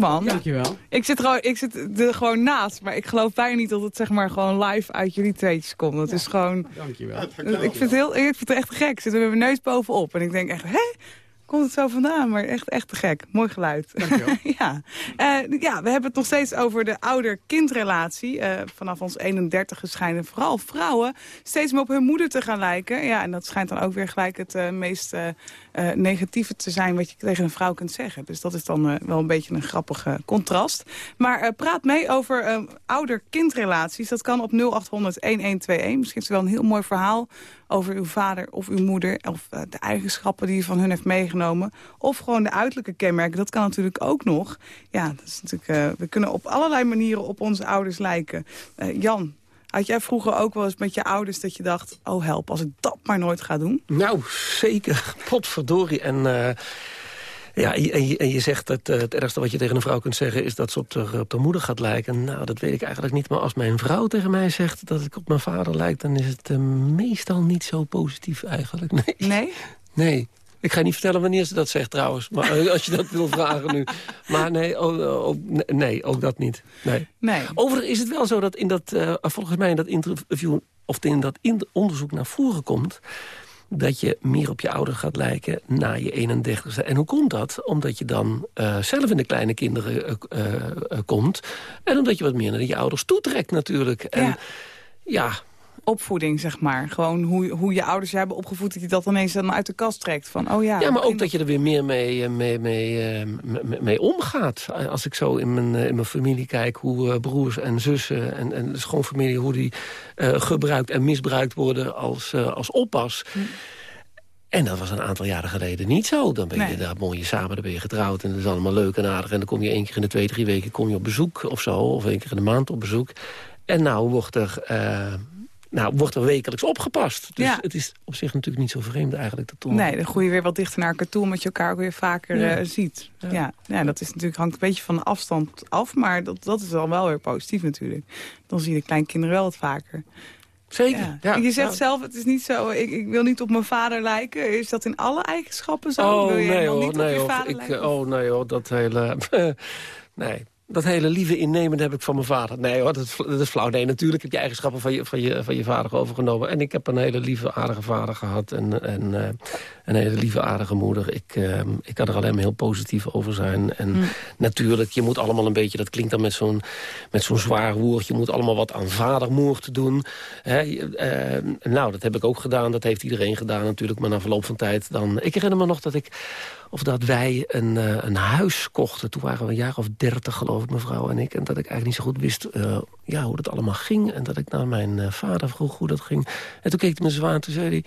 man. Dankjewel. Ik zit, gewoon, ik zit er gewoon naast, maar ik geloof bijna niet dat het zeg maar gewoon live uit jullie tweetjes komt. Het is gewoon... Dankjewel. Ik vind, het heel, ik vind het echt gek. Ik zit er met mijn neus bovenop en ik denk echt, hè? Komt het zo vandaan, maar echt, echt te gek. Mooi geluid. (laughs) ja. Eh, ja, we hebben het nog steeds over de ouder-kindrelatie. Eh, vanaf ons 31 schijnen vooral vrouwen steeds meer op hun moeder te gaan lijken. Ja, en dat schijnt dan ook weer gelijk het eh, meest negatieve te zijn wat je tegen een vrouw kunt zeggen. Dus dat is dan wel een beetje een grappige contrast. Maar praat mee over ouder-kindrelaties. Dat kan op 0800-1121. Misschien is het wel een heel mooi verhaal over uw vader of uw moeder... of de eigenschappen die u van hun heeft meegenomen... of gewoon de uiterlijke kenmerken, dat kan natuurlijk ook nog. Ja, dat is natuurlijk, uh, we kunnen op allerlei manieren op onze ouders lijken. Uh, Jan, had jij vroeger ook wel eens met je ouders dat je dacht... oh help, als ik dat maar nooit ga doen? Nou, zeker. Potverdorie. En ja, en je, en je zegt dat uh, het ergste wat je tegen een vrouw kunt zeggen... is dat ze op de, op de moeder gaat lijken. Nou, dat weet ik eigenlijk niet. Maar als mijn vrouw tegen mij zegt dat ik op mijn vader lijk... dan is het uh, meestal niet zo positief eigenlijk. (laughs) Nee? Nee. nee. Ik ga niet vertellen wanneer ze dat zegt trouwens. Maar (laughs) als je dat wil vragen nu. Maar nee, ook, ook, nee, ook dat niet. Nee. nee. Overigens is het wel zo dat in dat, volgens mij in dat interview... of in dat in onderzoek naar voren komt dat je meer op je ouder gaat lijken na je 31ste. En hoe komt dat? Omdat je dan uh, zelf in de kleine kinderen uh, uh, komt. En omdat je wat meer naar je ouders toetrekt natuurlijk. En ja. ja opvoeding, zeg maar. Gewoon hoe, hoe je ouders je hebben opgevoed... dat je dat ineens dan uit de kast trekt. Van, oh ja, ja, maar ook dat je er weer meer mee, mee, mee, mee, mee omgaat. Als ik zo in mijn, in mijn familie kijk... hoe broers en zussen en, en de schoonfamilie... hoe die uh, gebruikt en misbruikt worden als, uh, als oppas... Hm. En dat was een aantal jaren geleden niet zo. Dan ben je nee. daar mooi samen, dan ben je getrouwd en dat is allemaal leuk en aardig. En dan kom je één keer in de twee, drie weken kom je op bezoek of zo. Of één keer in de maand op bezoek. En nou wordt er uh, nou, wordt er wekelijks opgepast. Dus ja. het is op zich natuurlijk niet zo vreemd eigenlijk. Dat. Nee, dan groei je weer wat dichter naar elkaar toe... omdat je elkaar ook weer vaker Ja. eh, ziet. Ja. Ja. Ja. dat is natuurlijk, hangt een beetje van de afstand af... maar dat, dat is dan wel weer positief natuurlijk. Dan zie je de kleinkinderen wel wat vaker. Zeker. Ja. Je zegt Ja. zelf, het is niet zo... Ik, ik wil niet op mijn vader lijken. Is dat in alle eigenschappen zo? Oh wil je nee hoor, niet nee op je vader Ik, lijken? eh, oh nee hoor, dat hele... (laughs) nee, dat hele lieve innemende heb ik van mijn vader. Nee hoor, dat is, dat is flauw. Nee, natuurlijk heb je eigenschappen van je, van, je, van je vader overgenomen. En ik heb een hele lieve, aardige vader gehad. En, en eh, een hele lieve, aardige moeder. Ik, eh, ik kan er alleen maar heel positief over zijn. En Hm. natuurlijk, je moet allemaal een beetje... Dat klinkt dan met zo'n met zo'n zwaar woord. Je moet allemaal wat aan vadermoord doen. Hè, je- eh, nou, dat heb ik ook gedaan. Dat heeft iedereen gedaan natuurlijk. Maar na verloop van tijd dan... Ik herinner me nog dat ik... Of dat wij een, eh, een huis kochten. Toen waren we een jaar of dertig, geloof ik, mevrouw en ik. En dat ik eigenlijk niet zo goed wist eh, ja, hoe dat allemaal ging. En dat ik naar mijn eh, vader vroeg hoe dat ging. En toen keek hij me zwaar en toen zei hij...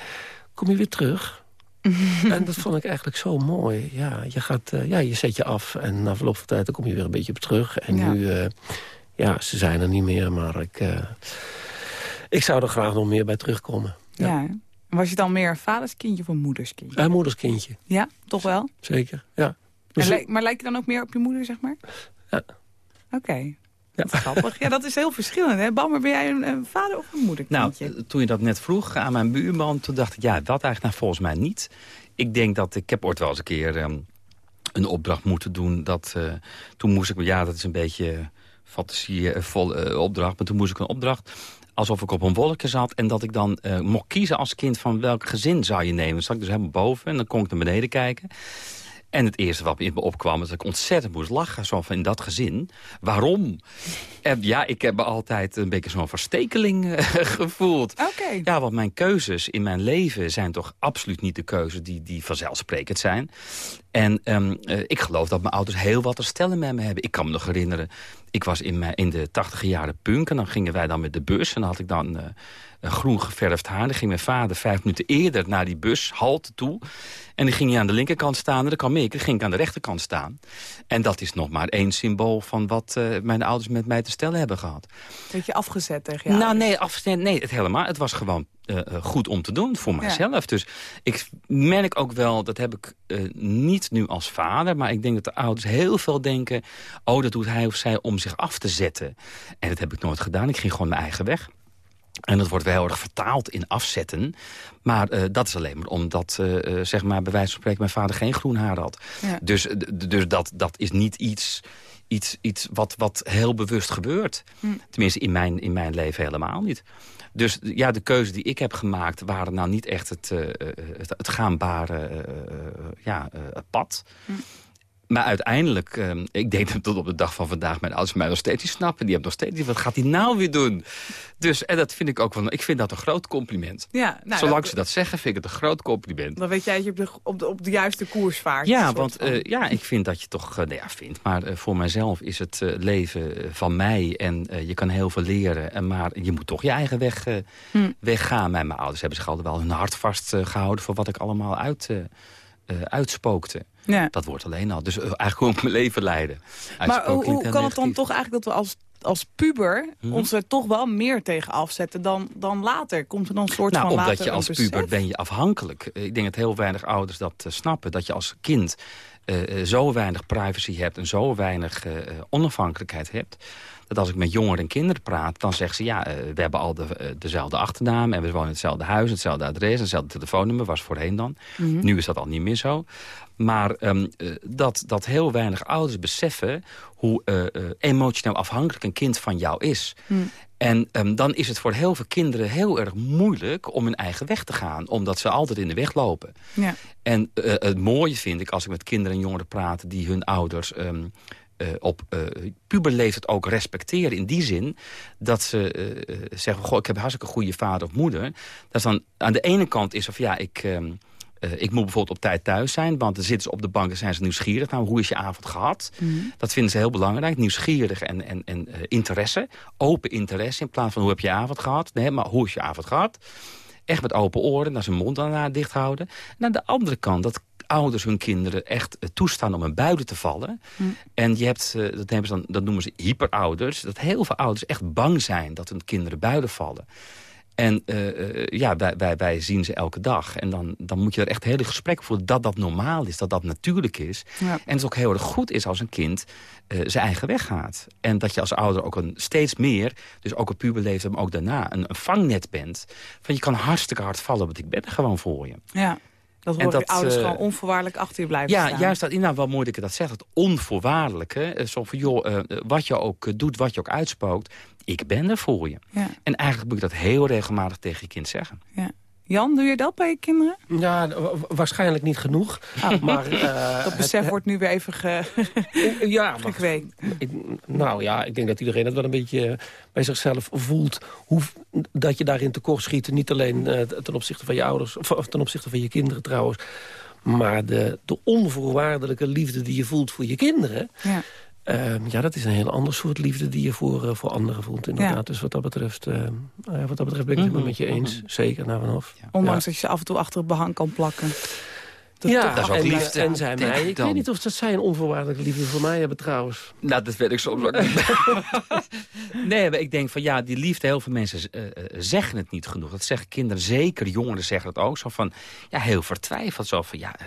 Kom je weer terug? (laughs) en dat vond ik eigenlijk zo mooi. Ja, je, gaat, ja, je zet je af en na verloop van tijd dan kom je weer een beetje op terug. En Ja. nu, ja, ze zijn er niet meer, maar ik, ik zou er graag nog meer bij terugkomen. Ja. Was je dan meer een vaderskindje of een moederskindje? Een moederskindje, Ja, toch wel? zeker. Ja. Dus- maar lijk je dan ook meer op je moeder, zeg maar? Ja. Oké. Ja. Dat is grappig. Ja, dat is heel verschillend. Hè? Bammer, ben jij een, een vader of een Nou, moederkindje? eh, toen je dat net vroeg aan mijn buurman, toen dacht ik, ja, dat eigenlijk nou volgens mij niet. Ik denk dat, ik heb ooit wel eens een keer ehm, een opdracht moeten doen. Dat, eh, toen moest ik, ja, dat is een beetje fantasievolle opdracht. Maar toen moest ik een opdracht alsof ik op een wolkje zat... en dat ik dan eh, mocht kiezen als kind van welk gezin zou je nemen. Dan zat ik dus helemaal boven en dan kon ik naar beneden kijken. En het eerste wat in me opkwam is dat ik ontzettend moest lachen. Zo van in dat gezin. Waarom? En ja, ik heb me altijd een beetje zo'n verstekeling eh, (laughs) gevoeld. Oké. Ja, want mijn keuzes in mijn leven zijn toch absoluut niet de keuzes die, die vanzelfsprekend zijn. En ehm, eh, ik geloof dat mijn ouders heel wat te stellen met me hebben. Ik kan me nog herinneren, ik was in, mijn, in de tachtige jaren punk... en dan gingen wij dan met de bus en dan had ik dan eh, groen geverfd haar. Dan ging mijn vader vijf minuten eerder naar die bushalte toe. En dan ging hij aan de linkerkant staan en dan kwam ik. Dan ging ik aan de rechterkant staan. En dat is nog maar één symbool van wat eh, mijn ouders met mij te stellen hebben gehad. Beetje afgezet tegen jou. Nou, nee, afstand, nee, het helemaal. Het was gewoon eh, eh, goed om te doen voor mijzelf. Dus ik merk ook wel, dat heb ik niet nu als vader... maar ik denk dat de ouders heel veel denken... oh, dat doet hij of zij om zich af te zetten. En dat heb ik nooit gedaan. Ik ging gewoon mijn eigen weg. En dat wordt wel heel erg vertaald in afzetten. Maar eh, dat is alleen maar omdat, eh, eh, zeg maar, bij wijze van spreken... mijn vader geen groen haar had. Ja. Dus, dus dat, dat is niet iets iets, iets wat, wat heel bewust gebeurt. Hm. Tenminste, in mijn, in mijn leven helemaal niet. Dus ja, de keuze die ik heb gemaakt waren nou niet echt het, eh, het, het gaanbare ja, pad. Hm. Maar uiteindelijk, eh, ik denk dat tot op de dag van vandaag... mijn ouders mij nog steeds niet snappen. Die hebben nog steeds niet, wat gaat hij nou weer doen? Dus, en dat vind ik ook wel, ik vind dat een groot compliment. Ja, nou, Zolang dat- ze dat zeggen, vind ik het een groot compliment. Dan weet jij dat je op de, op de, op de juiste koers vaart. Ja, want eh, ja, ik vind dat je toch... eh, nou ja, vindt, maar eh, voor mijzelf is het leven van mij. En je kan heel veel leren. En, maar je moet toch je eigen weg, eh, Hm. weggaan. Mijn, mijn ouders hebben zich altijd wel hun hart vastgehouden... gehouden voor wat ik allemaal uit, eh, uitspookte. Ja. Dat wordt alleen al. Dus eh, eigenlijk ik mijn leven leiden. Maar hoe, kan het dan toch eigenlijk dat we als, als puber Mhm. ons er toch wel meer tegen afzetten dan, dan later? Komt er dan een soort Nou, van omdat later je een als besef? puber ben je afhankelijk. Eh, Ik denk dat heel weinig ouders dat snappen. Dat je als kind zo weinig privacy hebt en zo weinig onafhankelijkheid hebt. Dat als ik met jongeren en kinderen praat, dan zeggen ze... ja, eh, we hebben al de, eh, dezelfde achternaam en we wonen in hetzelfde huis... hetzelfde adres, hetzelfde telefoonnummer, was voorheen dan. Mhm. Nu is dat al niet meer zo. Maar ehm, eh, dat, dat heel weinig ouders beseffen... hoe eh, emotioneel afhankelijk een kind van jou is. Hm. En ehm, dan is het voor heel veel kinderen heel erg moeilijk om hun eigen weg te gaan. Omdat ze altijd in de weg lopen. Ja. En het mooie vind ik als ik met kinderen en jongeren praat... die hun ouders ehm, eh, op eh puberleeftijd ook respecteren. In die zin dat ze eh, zeggen... Goh, ik heb hartstikke goede vader of moeder. Dat is dan aan de ene kant is of ja, ik... ehm, eh, ik moet bijvoorbeeld op tijd thuis zijn, want dan zitten ze op de bank en zijn ze nieuwsgierig. Nou, hoe is je avond gehad? Mhm. Dat vinden ze heel belangrijk. Nieuwsgierig en, en, en interesse. Open interesse in plaats van hoe heb je je avond gehad? Nee, maar hoe is je avond gehad? Echt met open oren, naar zijn mond daarna dicht houden. En aan de andere kant, dat ouders hun kinderen echt eh, toestaan om een buiten te vallen. Hm. En je hebt, eh, dat, hebben ze dan, dat noemen ze hyperouders. Dat heel veel ouders echt bang zijn dat hun kinderen buiten vallen. En eh, ja, wij, wij, wij zien ze elke dag. En dan, dan moet je er echt hele gesprek voor dat dat normaal is, dat dat natuurlijk is. Ja. En het ook heel erg goed is als een kind zijn eigen weg gaat. En dat je als ouder ook een, steeds meer, dus ook op puberleeftijd, maar ook daarna, een, een vangnet bent. Van je kan hartstikke hard vallen, want ik ben er gewoon voor je. Ja, dat En hoor je dat, ouders eh, gewoon onvoorwaardelijk achter je blijven Ja, staan. juist dat, nou, wat mooi dat je dat zegt, het onvoorwaardelijke. eh, Zo van, joh, eh, wat je ook doet, wat je ook uitspookt, ik ben er voor je. Ja. En eigenlijk moet je dat heel regelmatig tegen je kind zeggen. Ja. Jan, doe je dat bij je kinderen? Ja, wa- wa- waarschijnlijk niet genoeg. Oh. Maar, (laughs) eh, dat besef het- wordt nu weer even ge... ja, maar, gekweekt. ik- nou ja, ik denk dat iedereen het wel een beetje bij zichzelf voelt. Hoe, dat je daarin tekort schiet. Niet alleen eh, ten opzichte van je ouders, of ten opzichte van je kinderen trouwens. Maar de, de onvoorwaardelijke liefde die je voelt voor je kinderen... Ja. Ehm, ja, dat is een heel ander soort liefde die je voor, eh, voor anderen voelt. Inderdaad. Ja. Dus wat dat betreft, eh, eh, wat dat betreft ben ik het Mhm, met je eens. Zeker, nou van of. Ondanks dat je ze af en toe achter het behang kan plakken. Ja, Dat is ook liefde, en zij mij. ik dan. weet niet of dat zij een onvoorwaardelijke liefde voor mij hebben trouwens. Nou, dat weet ik soms ook niet. (laughs) nee, maar ik denk van ja, die liefde, heel veel mensen eh, eh, zeggen het niet genoeg. Dat zeggen kinderen, zeker jongeren zeggen het ook. Zo van, ja, heel vertwijfeld. Zo van, ja, eh,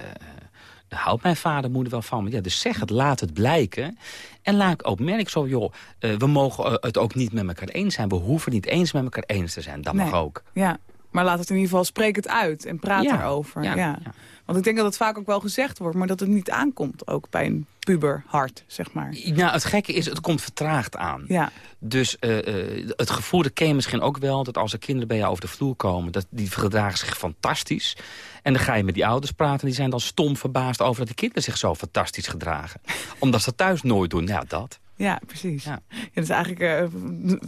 eh, houdt mijn vader, moeder wel van me. Ja, dus zeg het, laat het blijken. En laat ik ook merk zo, joh, eh, we mogen eh, het ook niet met elkaar eens zijn. We hoeven niet eens met elkaar eens te zijn. Dat mag ook. Ja, maar laat het in ieder geval, spreek het uit en praat Ja, erover. Ja, ja, Want ik denk dat het vaak ook wel gezegd wordt, maar dat het niet aankomt. Ook bij een puberhart, zeg maar. Nou, het gekke is, het komt vertraagd aan. Ja, Dus eh, eh, het gevoel, dat ken je misschien ook wel... dat als er kinderen bij jou over de vloer komen... Dat, die gedragen zich fantastisch. En dan ga je met die ouders praten... en die zijn dan stom verbaasd over dat die kinderen zich zo fantastisch gedragen. (laughs) Omdat ze dat thuis nooit doen. Ja, dat. Ja precies. Ja. Ja. dus eigenlijk eh,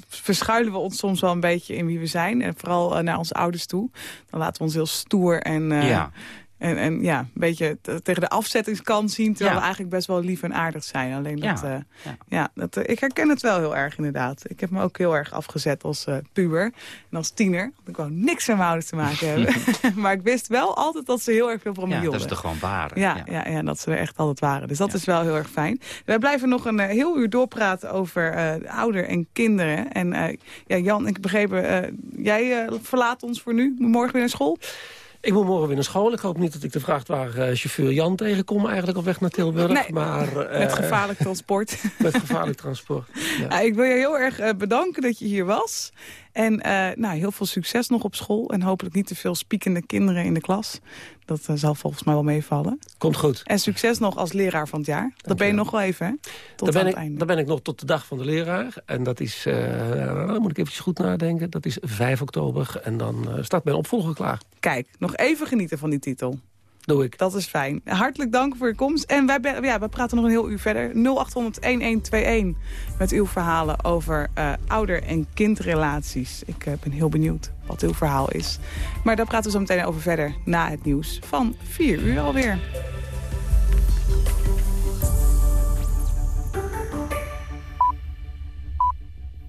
verschuilen we ons soms wel een beetje in wie we zijn. En vooral eh, naar onze ouders toe. Dan laten we ons heel stoer en... eh, Ja. En, en ja, een beetje tegen de afzettingskant zien... terwijl Ja. we eigenlijk best wel lief en aardig zijn. Alleen dat... Ja, eh, ja. ja, dat, eh, ik herken het wel heel erg inderdaad. Ik heb me ook heel erg afgezet als eh, puber. En als tiener. Want ik wou niks met mijn ouders te maken (laughs) hebben. (laughs) maar ik wist wel altijd dat ze heel erg veel van me ja, dat hielden. is toch gewoon waar. Ja, ja. Ja, dat ze er echt altijd waren. Dus dat is wel heel erg fijn. Wij blijven nog een heel uur doorpraten over ouder en kinderen. En ja, Jan, ik eh, jij verlaat ons voor nu. Morgen weer naar school. Ik moet morgen weer naar school. Ik hoop niet dat ik de vrachtwagen chauffeur Jan tegenkom eigenlijk op weg naar Tilburg. Nee, maar, eh, Met gevaarlijk transport. (laughs) met gevaarlijk transport. Ja. Ja, ik wil je heel erg eh, bedanken dat je hier was. En eh, nou, heel veel succes nog op school. En hopelijk niet te veel spiekende kinderen in de klas. Dat eh, zal volgens mij wel meevallen. Komt goed. En succes nog als leraar van het jaar. Dat ben je nog wel even, hè? Tot aan het ik, einde. daar ben ik nog tot de dag van de leraar. En dat is, dan moet ik even goed nadenken, dat is 5 oktober. En dan staat mijn opvolger klaar. Kijk, nog even genieten van die titel. Doe ik. Dat is fijn. Hartelijk dank voor je komst. En wij, ja, praten nog een heel uur verder. 0800-1121 met uw verhalen over eh, ouder- en kindrelaties. Ik eh, ben heel benieuwd wat uw verhaal is. Maar daar praten we zo meteen over verder na het nieuws van 4 uur alweer.